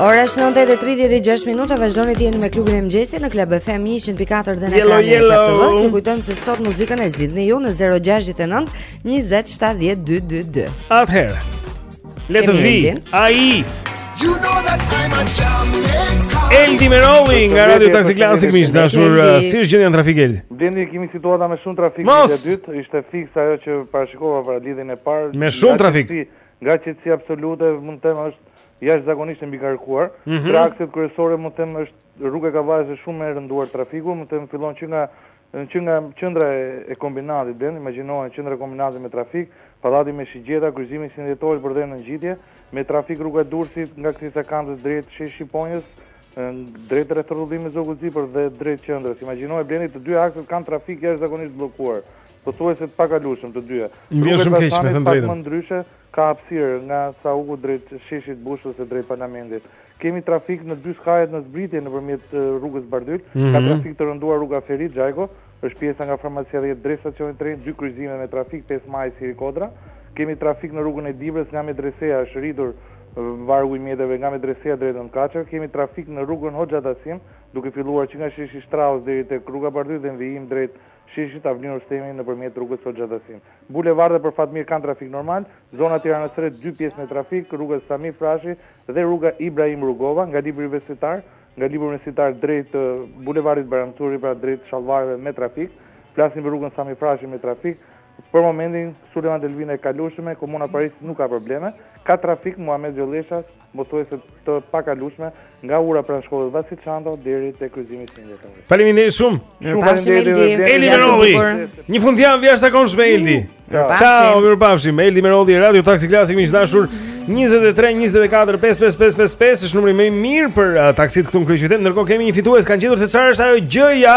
Ora është 9:36 minuta, vazhdoni të jeni me klubin e mëngjesit në Club FM 104 dhe në ekranin e Club TV. Ju kujtojmë se sot muzikën e zgjidhni ju në 069 20 70 222. Atëherë. Le të vijë. Ai. You know that I'm a champion. Eldi Meroli nga Radio Taxi Classic miq të dashur uh, si është gjendja në trafik Eldi? Blendi kemi situata me shumë trafik në lidhjen e dytë, ishte fiks ajo që parashikova në lidhjen e parë. Me shumë trafik. Nga qetësia absolute mund të them është Jashtëzakonisht e mbingarkuar, tre akset kryesore mund të them është rruga e Kavajës është shumë e rënduar trafiku, mund të them fillon që nga që nga qendra e Kombinatit Blend, imagjinojeni qendra e kombinatit me trafik, pallati me shigjeta, kryqëzimi i 21 Dhjetorit por edhe në ngjitje, me trafik rruga e Durrësit nga kthesa e Kamzës drejt sheshit Shqiponjës, drejt rrethrrotullimit Zogu i Zi por edhe drejt qendrës. Imagjinoje Blendi të dy akset kanë trafik jashtëzakonisht të bllokuar, pothuajse të pakalueshëm të dyja. Rruga e Elbasanit pak më ndryshe, Ka hapësirë nga Sauku drejt sheshit Bushtës e drejt Parlamentit. Kemi trafik në dy skajet në zbritje nëpërmjet rrugës Bardhyl. Ka trafik të rënduar rruga Ferit Xhajko, është pjesa nga Farmacia dhjetë drejt stacionit të trenit, dy kryqëzime me trafik, pesë Maj, Siri Kodra. Kemi trafik në rrugën e Dibrës nga Medreseja, është rritur vargu i mjeteve nga Medreseja drejt nëntëkatësheve. Kemi trafik në rrugën Hoxha Tasim, duke filluar që nga sheshi Shtraus deri tek rruga Bardhyl dhe në vijim drejt Sheshit Avni Rustemi nëpërmjet rrugës Hoxha Tasim. Bulevardet për Fatmir kanë trafik normal, zona Tiranës Re dy pjesë me trafik, rruga Sami Frashëri dhe rruga Ibrahim Rugova, nga Libri Universitar, nga Libri Universitar drejt bulevardit Bajram Curri, pra drejt Shallvareve me trafik, flasim për rrugën Sami Frashëri me trafik, për momentin Sulejman Delvina e kalueshme, Komuna Parisit nuk ka probleme, ka trafik Muhamet Gjollesha, Pothuajse e pakalueshme nga ura pranë shkollës Vasil Shanto deri te kryqëzimi i njëzetenjëshit. Faleminderit shumë. Mirupafshim Eldi. Eldi Merolli. Një fundjavë të jashtëzakonshme Eldi. Ciao, mirupafshim Eldi Merolli Radio Taxi Classic miq të dashur. 23 24 55555 është numri më i mirë për uh, taksitë këtu në kryeqytet. Ndërkohë kemi një fitues, kanë gjetur se çfarë është ajo gjëja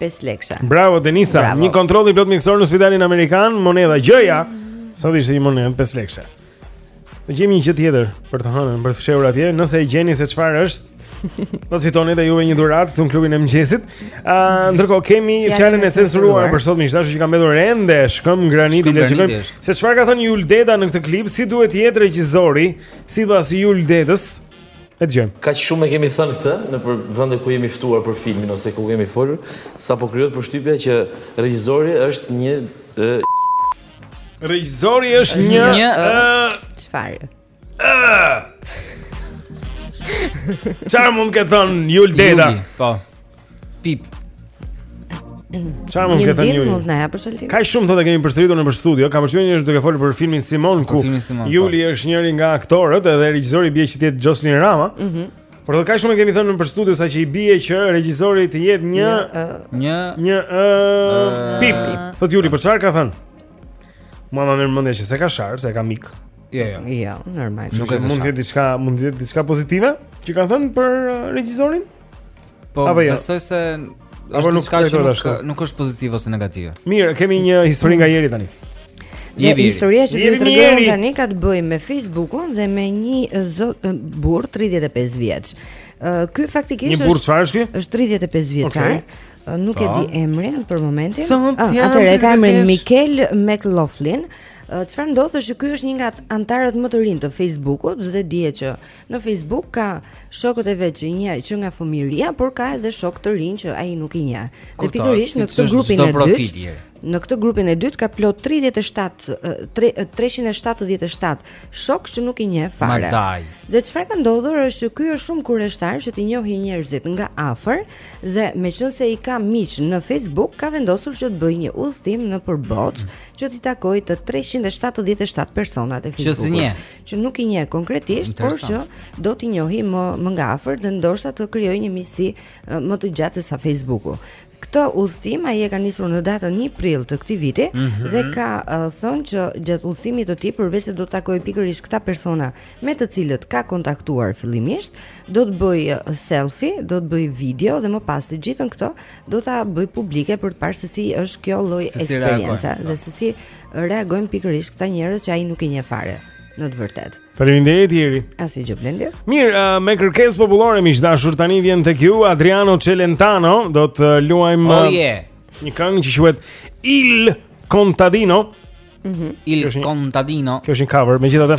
5 lekëshe. Bravo Denisa. Bravo. Një kontroll i plotë mjekësor në spitalin amerikan, monedha gjëja. Sot ishte një monedhë 5 lekëshe. Ne gjejmë një gjë tjetër për të hënën, për të fshehur atje, nëse e gjeni se çfarë është, do të fitoni edhe juve një dhuratë këtu në klubin e mëngjesit. Ë, uh, ndërkohë kemi fjalën e censuruar për sot, miq të dashur që ka mbetur ende, shkëm graniti, le të shikojmë se çfarë ka thënë Jul Deda në këtë klip, si duhet të jetë regjizori sipas Jul Dedës. E dëgjojmë. Kaq shumë e kemi thënë këtë nëpër vende ku jemi ftuar për filmin ose ku kemi folur, sa po krijohet përshtypja që regjizori është një e... regjizori është një një çfarë? Çfarë mund ketë thënë Jul Deda? Po. Pip. Çfarë mund të ketë thënë Juli? Kaq shumë thotë e kemi përsëritur nëpër studio, kam përshtypjen që është duke folur për filmin Simon ku po. Juli është njëri nga aktorët edhe regjisori i bie që të jetë Xhoslin Rama. Mhm. Por thotë kaq shumë e kemi thënë nëpër studio saqë i bie që regjisori të jetë një një një pip. Thotë Juli, po çfarë ka thënë? Mua më merr mendja që s'e ka sharë, se e ka mik. Jo, jo. Jo, normal. Nuk mund të jetë diçka, mund të jetë diçka pozitive që kanë thënë për regjisorin? Po jo? besoj se është diçka që nuk, nuk është pozitive ose negative. Mirë, kemi një histori nga Jeri tani. Historia që do të tregojmë tani ka të bëjë me Facebookun dhe me një burrë 35 vjeç. Ky faktikisht është Një burrë çfarë është ky? Është 35 vjeç. Okay. Nuk e di emrin për momentin. Atëherë ka emrin Mikel McLaughlin. Çfarë ndodh është që ky është një nga anëtarët më të rinj të Facebookut dhe dihet që Në Facebook ka shokët e vet që i njeh që nga fëmijëria, por ka edhe shok të rinj që ai nuk i njeh. Dhe pikërisht në këtë grupin e dytë, në këtë grupin e dytë ka plot 37 377 shok që nuk i njeh fare. Dhe çfarë ka ndodhur është që ky është shumë kureshtar që të njohë njerëzit nga afër dhe meqenëse i ka miq në Facebook, ka vendosur që të bëjë një udhëtim nëpër botë që t'i takojë të 377 personat e Facebookut. Që që nuk i njeh konkretisht, por që do t'i njohi më më nga afër dhe ndoshta të krijojë një miqësi më të gjatë se sa Facebooku. Këtë udhëtim ai e ka nisur në datën 1 prill të këtij viti mm -hmm. dhe ka uh, thënë që gjatë udhëtimit të tij përveç se do të takojë pikërisht këta persona me të cilët ka kontaktuar fillimisht, do të bëjë selfie, do të bëjë video dhe më pas të gjithën këto do ta bëjë publike për të parë se si është kjo lloj eksperience dhe se si reagojnë pikërisht këta njerëz që ai nuk i njeh fare në të vërtetë. Faleminderit Jeri. Asgjë Blendi. Mirë, uh, me kërkesë popullore miq dashur tani vjen tek ju Adriano Celentano, do të luajmë oh, yeah. një këngë që quhet Il Contadino. Mhm. Mm Il Contadino. Kjo është një cover, megjithatë.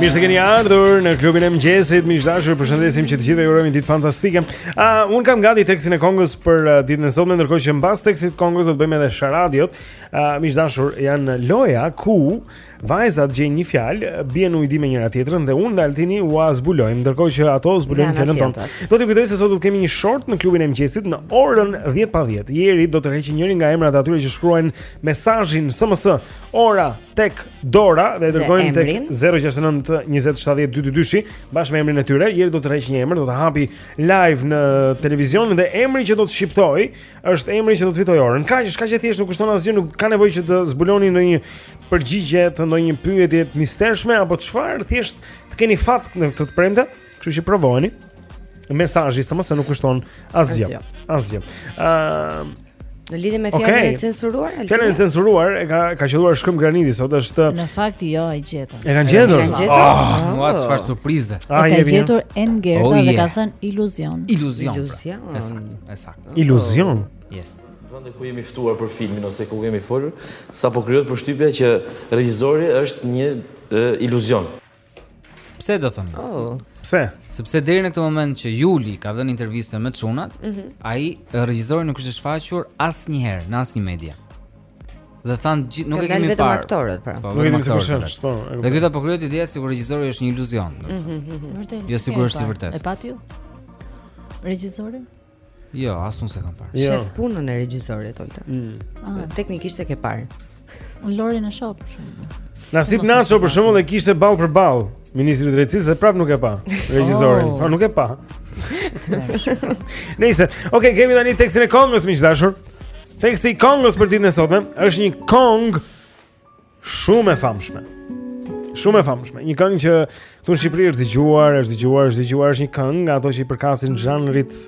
Mirë se keni ardhur në klubin e mëngjesit. Miq dashur, ju përshëndesim që të gjithëve ju urojmë ditë fantastike. Ah, uh, unë kam gati tekstin e këngës për uh, ditën e sotme, ndërkohë që mbas tekstit të këngës do të bëjmë edhe sharadiot. Ah, uh, miq dashur, janë loja ku Vajzat gjejnë një fjalë, bien ujdi me njëra tjetrën dhe unë dhe Altini ua zbulojmë, ndërkohë që ato zbulojnë fjalën tonë. Do t'ju kujtoj se sot do të kemi një short në klubin e mëngjesit në orën 10 pa 10. Jeri do të tërheqë njërin nga emrat e atyre që shkruajnë mesazhin SMS ora tek dora dhe e dërgojnë tek 069 20 70 222 bashkë me emrin e tyre. Jeri do të tërheqë një emër, do ta hapi live në televizion dhe emri që do të shqiptojë Është emri që do të fitojë orën. Kaq është, kaq e thjeshtë, nuk kushton asgjë, nuk ka nevojë që të zbuloni ndonjë përgjigje të ndonjë pyetje të mistershme apo çfarë, thjesht të keni fat në këtë të premte, kështu që provojeni. Mesazhi SMS nuk kushton asgjë. Asgjë. Ëm Në lidhje me fjalën okay. e censuruar, Altin. Fjalën e censuruar e ka ka qelluar shkëmb graniti sot është. Në fakt jo, e gjetën. E kanë gjetur. E kanë gjetur. Ah, oh, oh. çfarë surprize. Ah, e ka gjetur Engerda oh, yeah. dhe ka thënë iluzion. Iluzion. Pra. Iluzion. Pra. E saktë. Iluzion. Oh, yes. Vendi ku jemi ftuar për filmin ose ku kemi folur, s'na po krijohet përshtypja që regjizori është një e, iluzion. Pse do thoni? Oh. Pse? Sepse deri në këtë moment që Juli ka dhënë intervistën me çunat, mm -hmm. ai regjizori nuk është shfaqur asnjëherë në asnjë media. Dhe thanë gjithë nuk e kemi parë. Vetëm aktorët, pra. Po, nuk e kemi se kush është, po. Dhe këta po krijohet ideja sikur regjizori është një iluzion, domethënë. Mhm, mhm, mhm. Vërtet. Jo sikur është i vërtetë. E patë ju? Regjizori? Jo, as unë s'e kam parë. Jo. Sheh punën e regjisorit Olta. Mm. Ah, teknikisht e ke parë. Unë Lorin e shoh për shembull. Nasip Naço për shembull e kishte ballë për ballë ministri i drejtësisë dhe prap nuk e pa regjisorin. Oh. Po nuk e pa. Nëse, okay, kemi tani tekstin e këngës miq të dashur. Teksti i këngës për ditën e sotme është një këngë Shumë e famshme. Shumë e famshme. Një këngë që këtu në Shqipëri është dëgjuar, është dëgjuar, është dëgjuar, është një këngë nga ato që i përkasin zhanrit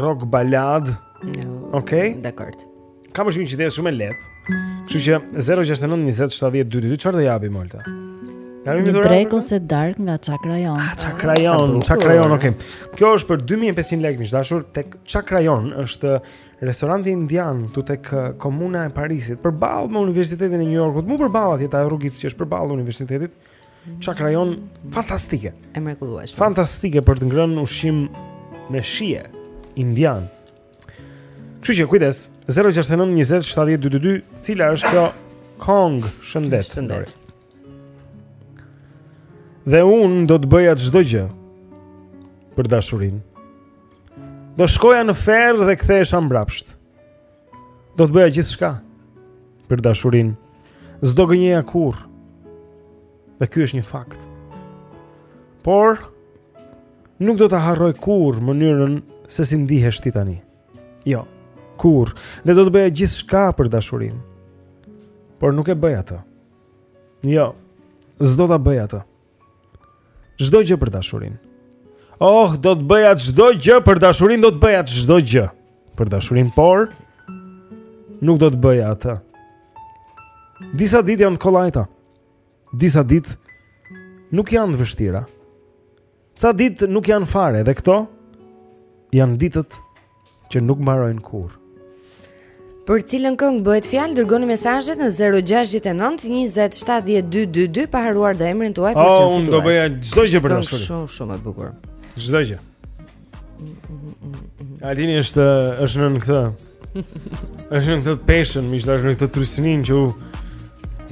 rock ballad. No, Okej. Okay. Dakor. Kam është një qytet shumë e lehtë. Kështu që 069 20 70 222 çfarë do japim Olta? Kam një drekë ose darkë nga Çakrajon. Ah, Çakrajon, Çakrajon, okay. Kjo është për 2500 lekë miq të dashur tek Çakrajon, është Restoranti indian këtu tek eh, komuna e Parisit, përballë me Universitetin e New Yorkut, mu përballë atje te rrugica që është përballë universitetit. Çakrajon fantastike. E mrekullueshme. Fantastike për të ngrënë ushqim me shije indian. Kështu që kujdes, 069 20 70 222, cila është kjo këngë, shëndet. Shëndet. Dhe unë do të bëja çdo gjë për dashurinë. Do shkoja në ferr dhe kthehesha mbrapsht. Do të bëja gjithçka për dashurinë. S'do gënjeja kurrë. Dhe ky është një fakt. Por nuk do ta harroj kurrë mënyrën se si ndihesh ti tani. Jo, kurrë. Dhe do të bëja gjithçka për dashurinë. Por nuk e bëj atë. Jo, s'do ta bëj atë. Çdo gjë për dashurinë. Oh, do të bëja çdo gjë për dashurinë, do të bëja çdo gjë për dashurinë, por nuk do të bëja atë. Disa ditë janë të kollajta. Disa ditë nuk janë të vështira. Ca ditë nuk janë fare dhe këto janë ditët që nuk mbarojnë kurrë. Për cilën këngë bëhet fjalë? Dërgoni mesazhet në 069 20 70 222 pa harruar dhe emrin tuaj për oh, çfarë. Unë do bëja çdo gjë për ta shkruar. Shumë shumë e bukur. Çdo gjë. Altini është është nën këtë. Është nën këtë passion, më është nën këtë trysninë që u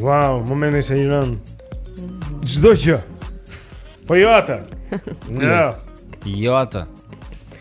Wow, momenti se i rën. Çdo gjë. Po jo atë. Jo. Jo atë.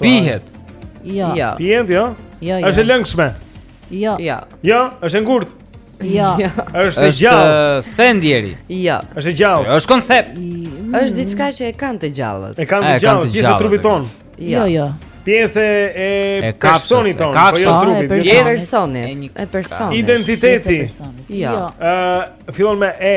Pihet. Jo. Ja. Pihet, jo? Jo, jo. Është e lëngshme. Jo. Jo. Jo, është e ngurtë. Jo. Është e gjallë. Është send njeri. Jo. Është e gjallë. Jo, është koncept. Është diçka që e kanë të gjallët. E kanë të gjallë, pjesë e trupit tonë. Jo, jo. Pjesë e personit tonë, po jo trupit, pjesë e personit, e personit. Identiteti. Jo. Ë, fillon me e.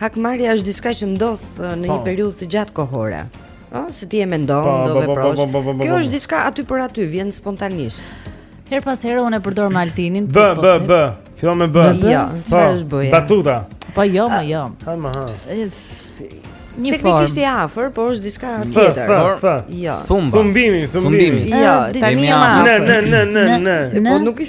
Hakmarrja është diçka që ndodh në një po. periudhë të gjatë kohore. Ëh, se ti e mendon, po, do po, veprosh. Kjo është diçka aty për aty, vjen spontanisht. Herë pas here unë e përdor me Altinin. B b b. Fillon me b. Jo, çfarë është bëja? Batuta. Po jo, më jo. Ha mo ha. Një Teknikisht i afër, por është diçka tjetër. Jo. Thumbimi, thumbimi. Jo, tani më. Ne, ne, ne, ne, ne. Po nuk i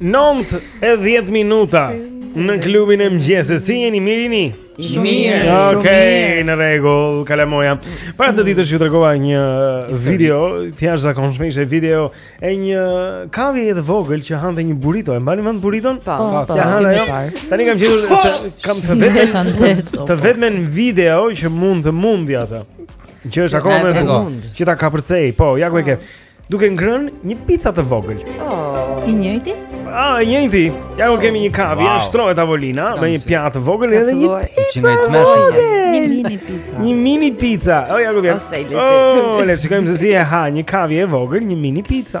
Nëntë e dhjetë minuta Në klubin e mëgjese Si jeni mirini? Mirë Okej, okay, në regull, kalamoja Para të ditë është ju të regova një video Ti ashtë zakonshme ishe video E një kavi e të vogël që hante një burrito E mba një mëndë burriton? Pa, po, pa, po, pa, po, pa, pa Ta një kam gjithur të, Kam të vetmen Të vetmen video që mund të mundja të Që është akome të Që ta kapërcej Po, ja ku e ke ah. Duke ngrënë një pica të vogël. Oh. I njëjti? Ah, i njëjti. Ja ku oh. kemi një kavje, wow. shtrohet tavolina me një pjatë të vogël edhe një pica. Një mini pica. Një mini pica. Oh, ja ku vjen. Oh, le të shikojmë se si e ha një kavje e vogël, një mini pica.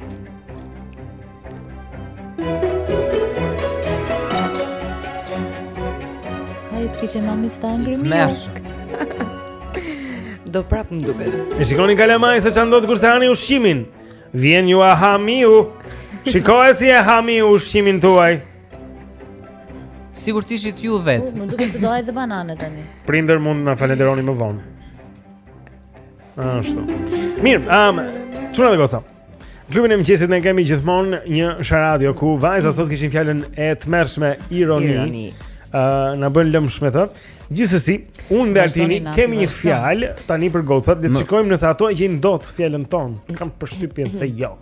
Kishte mami s'ta ngri mirë Do prap më duket E shikoni kalamaj se ça ndodh kur s'e hani ushqimin Vjen jua ha miu Shikoje si e ha miu ushqimin tuaj Sikur t'ishit ju vetë Më duket se do hajë dhe banane tani Prindër mund na falënderoni më vonë Ashtu. Mirë, um, çuna dhe goca. Klubin e mëngjesit ne kemi gjithmonë një sharadio ku vajzat sot kishin fjalën e tmerrshme ironi. ironi. Uh, na bënë lëmsh me të. Gjithsesi, unë dhe Altini kemi një fjalë tani për gocat, le të shikojmë nëse ato e gjejnë dot fjalën tonë. Kam përshtypjen se jo.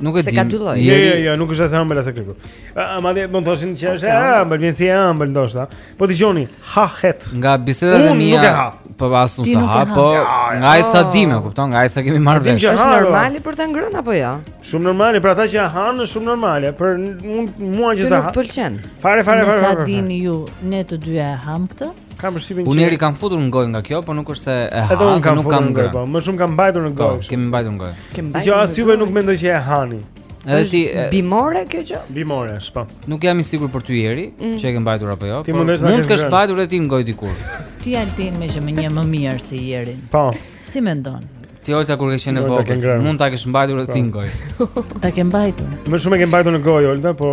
Nuk e di. Se ka dy lloje. Jo, jo, jo, nuk është as ëmbël as e kripur. Madje mund të thoshim që është ëmbël, vjen si ëmbël ndoshta. Po dëgjoni, hahet. Nga bisedat e mia. Po as unë s'e ha, po nga aq sa dimë, kupton? Nga aq sa kemi marrë vesh. Është normale për ta ngrënë apo jo? Shumë normale, për ata që e hanë është shumë normale, për mua që s'e ha. Nuk pëlqen. Fare, fare, fare. Sa dini ju, ne të dyja e hamë këtë? Kam përshtypjen që Unë e kam futur në gojë nga kjo, por nuk është se e ha, unë kam nuk kam gojë. Po, më shumë kam mbajtur në po, gojë. Kemi mbajtur në gojë. Kemi mbajtur. Jo, as juve nuk mendoj që e hani. Edhe qe bimore kjo gjë? Bimore është, po. Nuk jam i sigurt për ty Eri, mm. që e ke mbajtur apo jo. Ti mund të kesh mbajtur edhe ti në gojë dikur. Ti Altin meqë më njeh më mirë se Erin. Po. Si mendon? Ti Olta kur ke qenë e vogël, mund ta kesh mbajtur edhe ti po. në gojë. Ta kem mbajtur. Më shumë e ke mbajtur në gojë Olta, po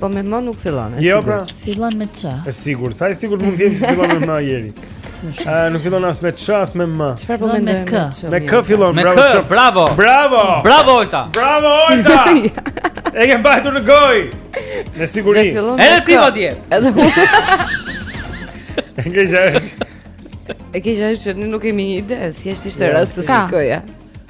Po me më nuk fillon, e jo, pra. sigurt. Jo, pra. Fillon me ç. E sigurt. Sa e sigurt mund të jem se fillon me më ieri. Ë, nuk fillon as me ç, as me m. Çfarë po mendoj me k? Me k fillon, me bravo. K, bravo. Bravo. Bravo Olta. Bravo Olta. e kem mbajtur në goj. Me siguri. Edhe ti vot je. Edhe unë. Ngjesh. E keqja që ne nuk kemi ide, thjesht ishte rastësi kjo.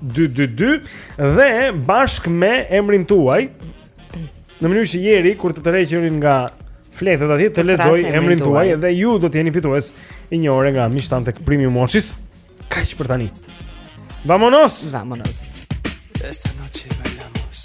222 dhe bashkë me emrin tuaj në mënyrë që Jeri kur të tërheqë një nga fletët atje të lexojë emrin tuaj dhe ju do të jeni fitues i një ore nga Mishtan tek Premium Watches. Kaq për tani. Vamonos. Vamonos. Esta noche bailamos.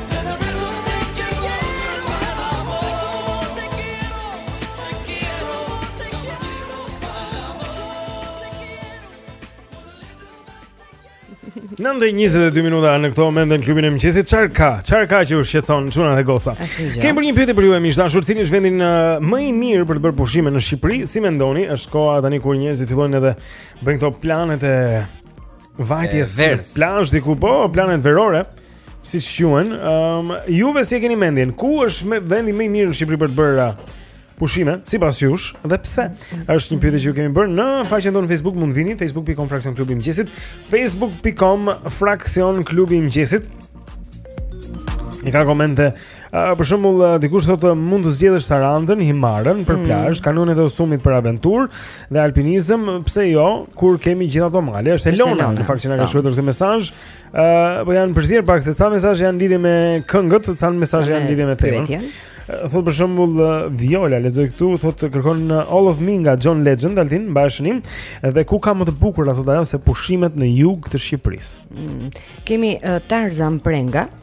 Nëntë e 22 minuta në këtë moment në klubin e mëngjesit. Çfarë ka? Çfarë ka që ju shqetëson çuna e goca? Kemi për një pyetje për ju miq të dashur, cili është vendin uh, më i mirë për të bërë pushime në Shqipëri Si mendoni, është koha tani kur njerëzit fillojnë edhe Bëjnë këto planet e vajtjes në plazh diku po planet verore siç quhen um, juve si e keni mendjen ku është me, vendi më i mirë në Shqipëri për të bërë uh, pushime sipas jush dhe pse është një pyetje që ju kemi bërë në faqen tonë Facebook mund vini facebook.com fraksion klubi i mëngjesit facebook.com fraksion klubi i mëngjesit. E ka komente Uh, për shembull, uh, dikush thotë uh, mund të zgjedhësh Sarandën, Himarën për mm. plazh, kanionet e Osumit për aventurë dhe alpinizëm, pse jo, kur kemi gjithë ato male. Është Elona, në fakt që na ka po. shkruar këtë mesazh. Ë, uh, po janë përzier pak se ca mesazhe janë lidhje me këngët, ca mesazhe janë lidhje me temën. Thot për shembull Viola, lexoj këtu, thot të kërkon uh, All of Me nga John Legend, Altin mbaj shënim, dhe ku ka më të bukur thotë ajo se pushimet në jug të Shqipërisë. Mm. Kemi uh, Tarzan Prenga,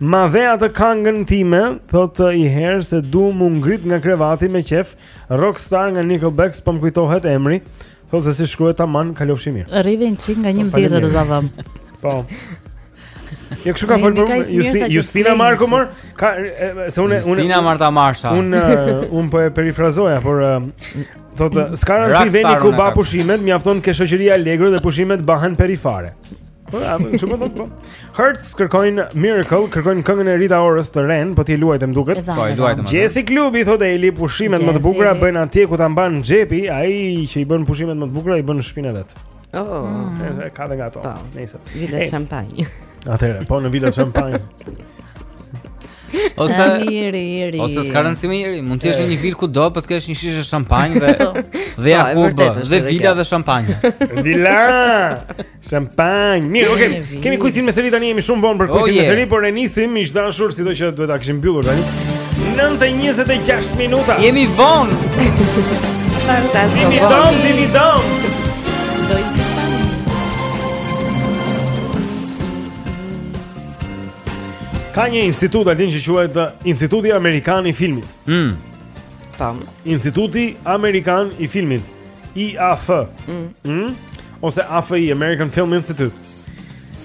Ma ve atë kangën time, thot i herë se du mu ngrit nga krevati me qef, Rockstar nga Nickelback, s'po më kujtohet emri, thot se si shkruhet tamam, kalofshi mirë. Rridhe në qik nga një po, dhe do të vëm. Po. Ja kush ka folur Justina, Justina Marko më, ka se unë unë Justina Marta Marsha. Unë unë po e perifrazoj, por thotë, s'ka rëndësi veni ku ba pushimet, mjafton ke shoqëri alegro dhe pushimet bahen perifare. Po, a më shumë thotë po. Hertz kërkojnë Miracle, kërkojnë këngën e Rita Orës të renë, po ti luajtem duket. Po, e luajtëm. Mirëmëngjes klubi thotë Eli, pushimet më të bukura bëhen atje ku ta mban xhepi, ai që i bën pushimet më të bukura i bën në shpinë e vet. Oh, mm. e ka dhe nga ato. Po. Nëse. Vila Champagne. Atëherë, po në Vila Champagne. Ose miri, miri. Ose s'ka rëndësi më miri, mund të jesh në një vilë ku do, po të kesh një shishe shampanjë dhe po. dhe ja ku u bë, dhe vila dhe shampanjë. Vila. Shampanj. Mirë, okay. Kemi kuizin me seri tani, jemi shumë vonë për oh, kuizin oh, yeah. me seri, por e nisim miq të dashur, sido që duhet ta kishim mbyllur tani. 9:26 minuta. Jemi vonë. Fantastik. Jemi vonë, jemi vonë. Do i Ka një institut atje që quhet uh, Instituti Amerikan i Filmit. Mm. Tam. Instituti Amerikan i Filmit, IAF. Mm. Mm? ose AFI American Film Institute,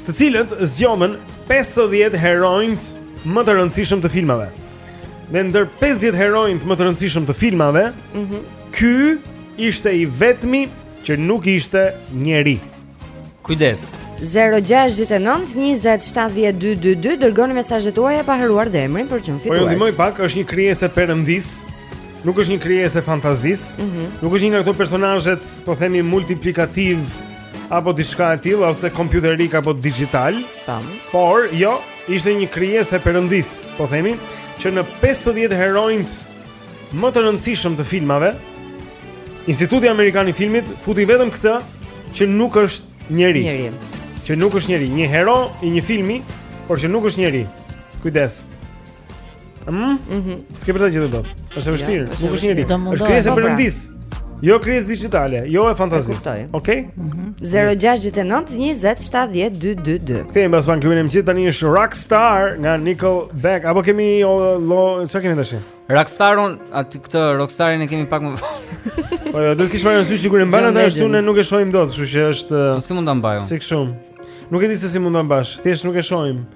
të cilët zgjodhën 50 heronjt më të rëndësishëm të filmave. Dhe ndër 50 heronjt më të rëndësishëm të filmave, mm -hmm. ky ishte i vetmi që nuk ishte njeri. Kujdes. 0692070222 dërgoni mesazhet tuaja pa harruar dhe emrin për çmim fitues. Po ju ndihmoj pak, është një krijesë e perëndisë. Nuk është një krijesë e fantazisë, mm -hmm. nuk është një nga këto personazhet, po themi multiplikativ apo diçka e tillë ose kompjuterik apo dixhital. Tam. Por jo, ishte një krijesë e perëndisë, po themi, që në 50 heronjt më të rëndësishëm të filmave, Instituti Amerikan i Filmit futi vetëm këtë që nuk është njeri. Njeri. Që nuk është njeri, një hero i një filmi, por që nuk është njeri. Kujdes. Ëh? Mhm. S'ke për ta gjetur dot. Është e vështirë, jo, nuk është njeri. Është krijesë e perëndisë. Jo krijesë dixhitale, jo e fantazisë. Okej? Mhm. 069 20 70 222. Kthehemi pas pak në klubin e mëngjesit tani është Rockstar nga Nickelback. Apo kemi lo, çka kemi tash? Rockstaron aty këtë Rockstarin e kemi pak më vonë. Po, do të kish marrë sy sigurisht mban atë ashtu ne nuk e shohim dot, kështu që është Po si mund ta mbajmë? Sik shumë. Nuk e di se si mund ta mbash, thjesht nuk e shohim.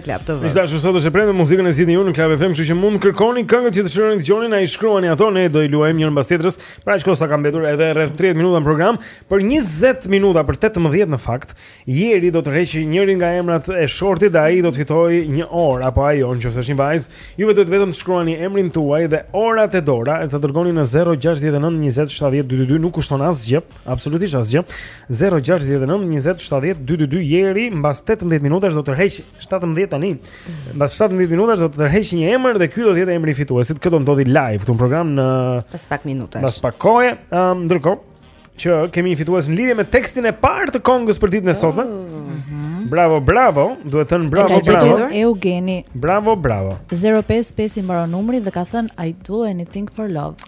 Club TV. Miq të dashur sot është e premte muzikën e zgjidhni ju në Club FM, kështu që mund të kërkoni këngët që dëshironi të dëgjoni, na i shkruani ato, ne do i luajmë njërën mbas tjetrës. Pra aq kohë sa ka mbetur edhe rreth 30 minuta në program, për 20 minuta për 18 në fakt, Jeri do tërheqë njërin nga emrat e shortit dhe ai do të fitojë një orë apo ajo, nëse është një vajzë, juve duhet vetëm të shkruani emrin tuaj dhe ora te dora e të dërgoni në 069 20 70 222, nuk kushton asgjë. Absolutisht asgjë. 069 20 70 222 Jeri mbas 18 minutash do të tërheqë 17 tani. Mbas 17 minutash do të tërheqë një emër dhe ky do të jetë emri i fituesit. Kjo do ndodhi live këtu në program pas pak minutash. Pas pak kohe, um, ndërkohë që kemi një fitues në lidhje me tekstin e parë të këngës për ditën e sotme. Oh. Bravo, bravo. Duhet thënë bravo, bravo. Eugeni. Bravo, bravo. 055 i mbaron numri dhe ka thënë I do anything for love.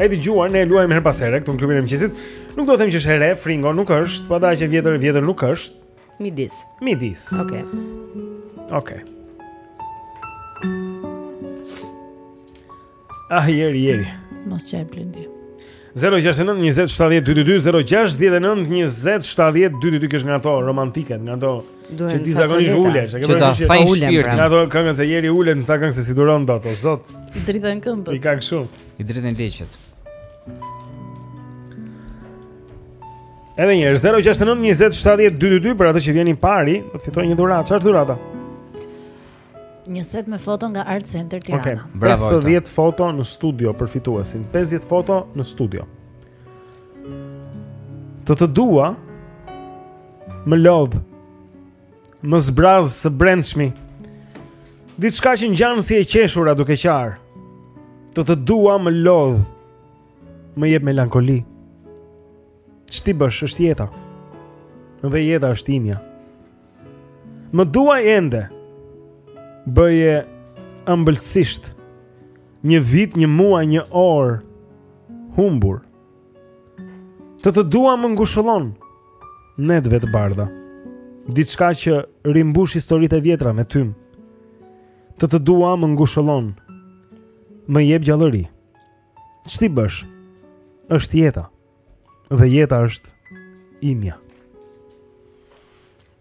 E dëgjuar, ne e luajmë herë pas here këtu në klubin e mëngjesit. Nuk do të them që është e re, fringo nuk është, po as e vjetër e vjetër nuk është. Midis. Midis. Okej. Okay. Okej. Okay. Ah, jeri, jeri. Mos qaj Blendi. 069 20 70 222 069 20 70 222 Kjo është nga ato romantike nga ato që ti zakonisht ulesh e ke bërë që ta ulem pra. nga ato këngët që jeri ulet në ca këngë se s'i duron dot o zot i dridhen këmbët i ka kështu I dridhen leqet Edhe një herë, 069 20 70 222 Për atë që vjen i pari, do të fitojë një dhuratë Çfarë është dhurata? Një set me foto nga Art Center Tirana okay. Bravo, 50 foto në studio për fituesin 50 foto në studio Të të dua Më lodh Më zbraz së brendshmi. Diçka që ngjan si e qeshura duke qarë. Të të dua më lodh. Më jep melankoli. Ç'ti bësh, është jeta. Dhe jeta është e imja. Më duaj ende. Bëje ëmbëlsisht. Një vit, një muaj, një orë humbur. Të të dua më ngushëllon Netëve të bardha. Diçka që rimbush historitë e vjetra me tym. Të të dua më ngushëllon. Më jep gjallëri. Ç'ti bësh? Është jeta. Dhe jeta është e imja.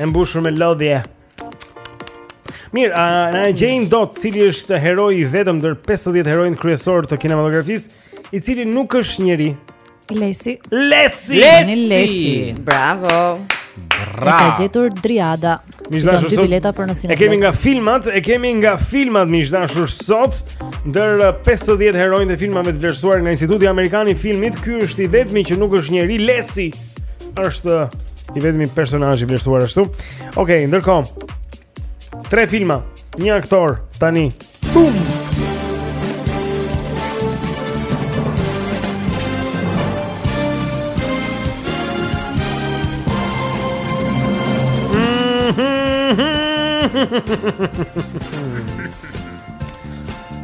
E mbushur me lodhje. Mirë, a na e gjejnë dot cili është heroi i vetëm ndër 50 heronj kryesorë të kinematografisë, i cili nuk është njeri? Lesi. Lesi. Lesi. Lesi. Bravo. Bravo. E ka gjetur Driada. Miq të dashur sot. Bileta për nosin. E kemi nga filmat, e kemi nga filmat miq të dashur sot ndër 50 heronjtë e filmave të vlerësuar nga Instituti Amerikan i Filmit, ky është i vetmi që nuk është njeri, Lesi. është i vetmi personazh i vlerësuar ashtu. Okej, okay, ndërkohë. Tre filma, një aktor tani. Tum.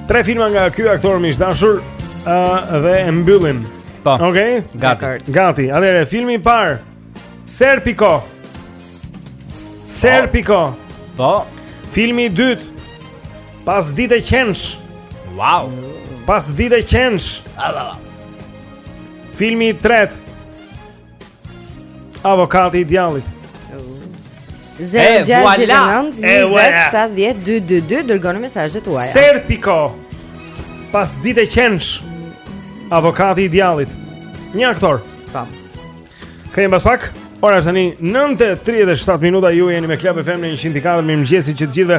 Tre filma nga ky aktor miq të dashur, ë uh, dhe e mbyllim Po. Okej. Okay. Gati. Dakord. Gati. Atëherë filmi i parë. Serpico. Serpico. Po. Filmi i dytë. Pasdite qensh. Wow. Pasdite qensh. Filmi i tretë. Avokati i djallit. 0-6-9-27-12-22 Dërgoni mesazhet tuaja Serpiko Pas dite qensh Avokati i djallit Një aktor Kthehemi pas pak Ora është tani 9.37 minuta Ju jeni me Club FM në 104 Mirëmëngjesi që të gjithve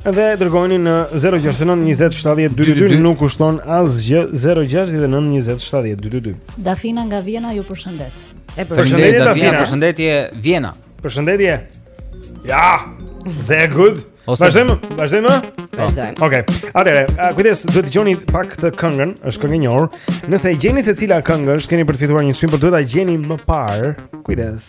Dhe dërgojini në 069 20 70 222 nuk kushton asgjë 069 20 70 222. Dafina nga Vjena ju përshëndet. Përshëndetje Dafina, përshëndetje Vjena. Përshëndetje. Ja. Sehr gut. Vazhdojmë, vazhdojmë. Vazhdojmë. Okej. Atëre, kujdes, duhet të dëgjoni pak të këngës, është këngë e njohur. Nëse e gjeni se cila këngë është, keni për të fituar një çmim, por duhet ta gjeni më parë. Kujdes.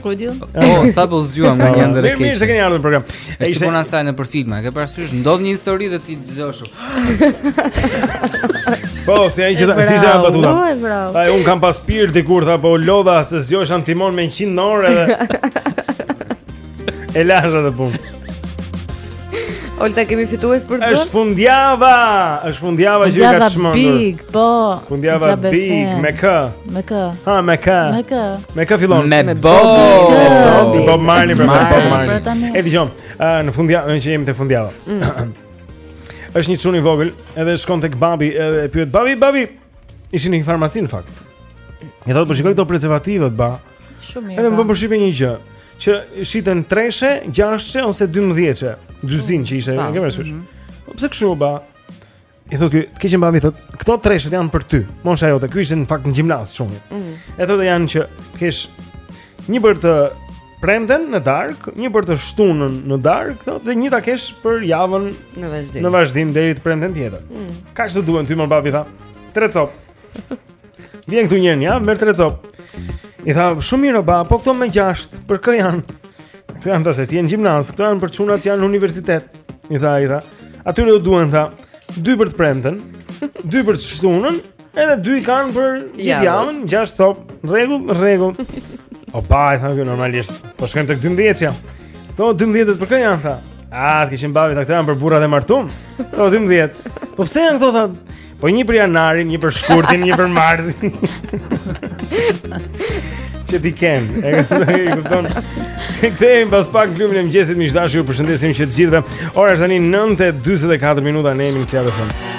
Ku di? Oh, sapo u zgjuam nga një ëndërr. Mirë, mirë se keni ardhur në program. E ishte puna si nëpër filma, ke parasysh ndodh një histori dhe ti zgjohesh. Po, si ai që si ajo batuta. Ai un kam pas pir dikur tha po lodha se zgjohesh antimon me 100 orë edhe. Elazha të punë. Olta kemi fitues për të. Është fundjava, është fundjava që ka çmendur. Fundjava big, po. Fundjava big me kë? Me kë? Ha, me kë? Me kë? Me kë fillon? Me Bob. Me Bob Marley, me Bob Marley. E dëgjom. Në fundjavë, në që jemi te fundjava. Mm. Është një çun i vogël, edhe shkon tek babi, edhe e pyet babi, babi. Ishin në farmaci në fakt. I thotë, "Po shikoj këto prezervativët, ba." Shumë mirë. Edhe më bën përshtypje një gjë, që shiten treshe, gjashtë ose 12-she, dyzin që ishte, e kemi parasysh. Mhm. Po pse kështu ba? I thotë, "Të keqen babi thotë, këto treshet janë për ty." Mosha jote, ky ishte në fakt në gjimnaz çuni. Ëh. Mhm. E thotë janë që të kesh një për të premten në darkë, një për të shtunën në darkë, thotë, dhe një ta kesh për javën në vazhdim. Në vazhdim deri të premten tjetër. Mhm. Kaq të duhen ty më babi tha. Tre copë. Vjen këtu një herë në javë, merr tre copë. I tha, shumë mirë ba, po këto me gjashtë, për kë janë? Këto janë tha se ti je në gjimnaz, këto janë për çunat që janë në universitet. I tha, i tha, atyre u duhen, tha, dy për të premten, dy për të shtunën, edhe dy i kanë për gjithë javën, gjashtë copë, në rregull, në rregull. O ba, i tha, kjo normalisht, po shkojmë te kjo dymbëdhjetëshja. Këto dymbëdhjetëshet për kë janë, tha. A, të keqen babi, tha, këto janë për burra të martum. Këto dymbëdhjetë. Po pse janë këto, tha, Po një për janarin, një për shkurtin, një për marsin. Që t'i kenë, e kupton. Kthehemi pas pak në klubin e mëngjesit miq të dashur, ju përshëndesim që të gjithëve. Ora është tani 9:44 minuta ne jemi në Club FM.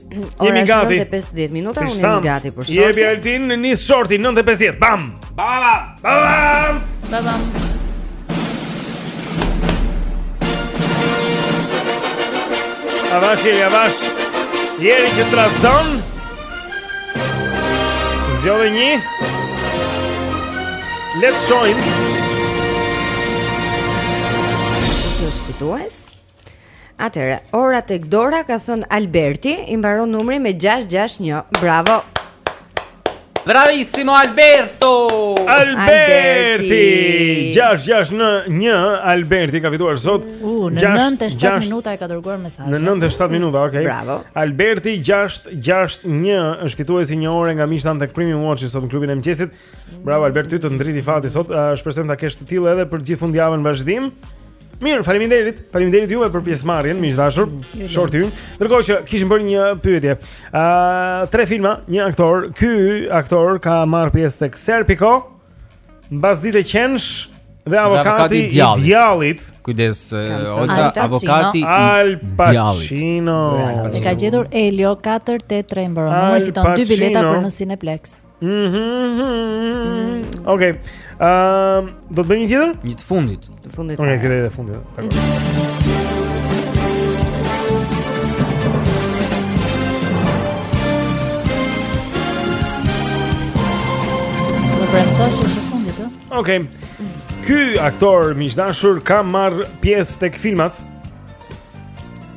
Jemi gati. 9:50 minuta. Unë jam gati për shortin. Jepi Altin në nis shortin 9:50. Bam! Bam! Bam! Bam! bam. Avash, jeri, avash Jeri që trazon Zgjodhe një. Le të shohim kush është fitues? Atëherë, ora tek dora ka thënë Alberti, i mbaron numri me 661. Bravo. Bravissimo Alberto! Alberti! 661 Alberti ka fituar sot. Uh, në 97 minuta e ka dërguar mesazhin. Në 97 minuta, okay. Bravo. Alberti 661 është fituesi i një ore nga miqtë tanë tek Premium Watch sot në klubin e mëngjesit. Bravo Alberti, të ndriti fati sot. Uh, Shpresojmë ta kesh të tillë edhe për gjithë fundjavën në vazhdim. Mirë, faleminderit. Faleminderit juve për pjesëmarrjen, miq të dashur. Mm, Shorti ynë. Ndërkohë që kishim bërë një pyetje. Ëh, uh, tre filma, një aktor. Ky aktor ka marrë pjesë tek Serpico, Mbasdite qensh dhe avokati i djallit. Kujdes, Olta, avokati i Al Pacino. E ka gjetur Elio 483 mbaron. Fiton dy bileta për në Cineplex. Mhm. Okej. Ehm, do të bëjmë një tjetër? Një të fundit. Të fundit. Okej, këtë të fundit. Dakor. Do premtosh që të fundit, ë? Okej. Ky aktor miq të dashur ka marrë pjesë tek filmat.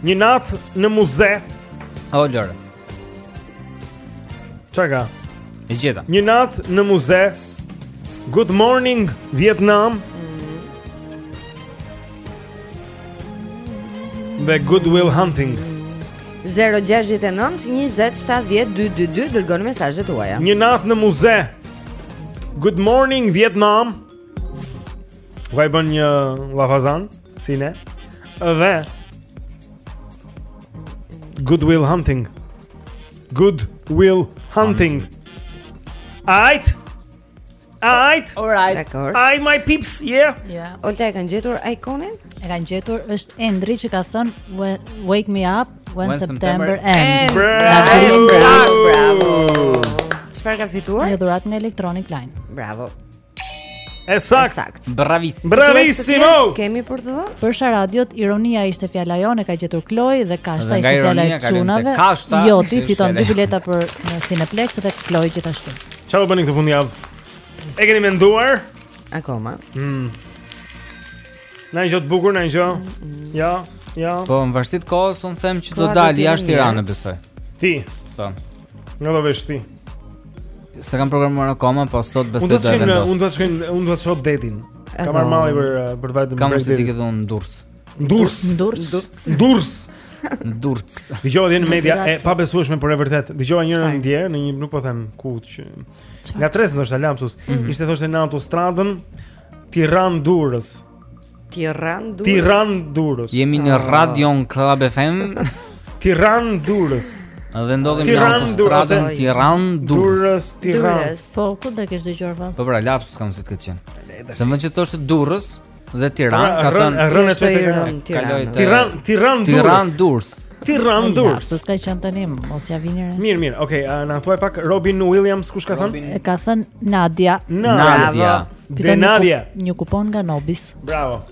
Një natë në muze. O lëre. Ça ka. E gjeta. Një natë në muze. Good morning Vietnam. Dhe mm. Good Will Hunting. 0-6-9-27-12-2 Dërgoni mesazhet tuaja Një natë në muze Good morning Vietnam Ku ai bën një llafazan Si ne? Dhe Good Will Hunting. Good Will Hunting. Ait. Ait. All right. Dakor. Ai my peeps, yeah. Yeah. Olta e kanë gjetur ikonin? E kanë gjetur është Endri që ka thënë Wake me up when, when September, September ends. Bravo. Bravo. Çfarë ka fituar? Një dhuratë nga Electronic Line. Bravo. Esakt. Esakt. Bravissimo. Bravissimo. Kemi për të dhënë. Për radiot ironia ishte fjala jonë ka gjetur Kloi dhe kashta dhe ishte fjala e çunave. Jo, ti fiton dy bileta për në Cineplex dhe Kloi gjithashtu. Çfarë do bëni këtë fundjavë? E keni menduar? Akoma. Mm. Ndonjë ide të bukur, ndonjë ide. Ja, ja. Po, në varësi të kohës, unë them që do dalë jashtë Tiranë, besoj. Ti? Po. Nga do vesh ti? S'e kam programuar akoma, po sot besoj do vendos. Unë do të shkoj, unë do të shkoj, unë do të shoh detin. Më ka marrë malli për eh, për të vajtur. Kam se ti ke thënë Durrës. Durrës, Durrës, Durrës. Durrës. Durrës. Dëgjova në media e pabesueshme por e vërtetë. Dëgjova njërin dje në një nuk po them ku që nga stresi ndoshta lapsus. Mhm. Ishte thoshte në autostradën Tiranë Durrës. Tiran Durrës. Tiran Durrës. Jemi në ah. Radio Club FM. Tiran Durrës. Dhe ndodhemi në autostradën Tiran Durrës. Tiran. Po, ku do të kesh dëgjuar vë? Po pra, lapsus kam se të ketë qenë. Se meqë thoshte Durrës dhe Tiran, pra, ka thënë rënë çfarë të kaloj. Tiran, Tiran Durrës. Tiran Durrës. Tiran Durrës. Do të ketë qenë tani, mos ja vini re. Mirë, mirë. Okej, na thuaj pak Robin Williams kush ka thënë? E ka thënë Nadia. Nadia. Bravo. Dhe Nadia. Një, një kupon nga Nobis. Bravo.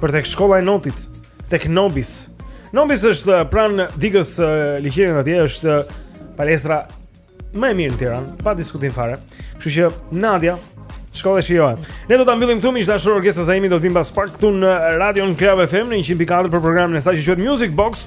Për tek shkolla e Notit, tek Nobis. Nobis është eh, pranë Digës eh, liqenit, atje është eh, palestra më e mirë në Tiranë, pa diskutim fare. Kështu që Nadia shko dhe shijoje. Ne do ta mbyllim këtu miq të dashur, Orkesta Zaimi do të vijë pas pak këtu në Radio Club FM në 104 për programin e saj që quhet Music Box.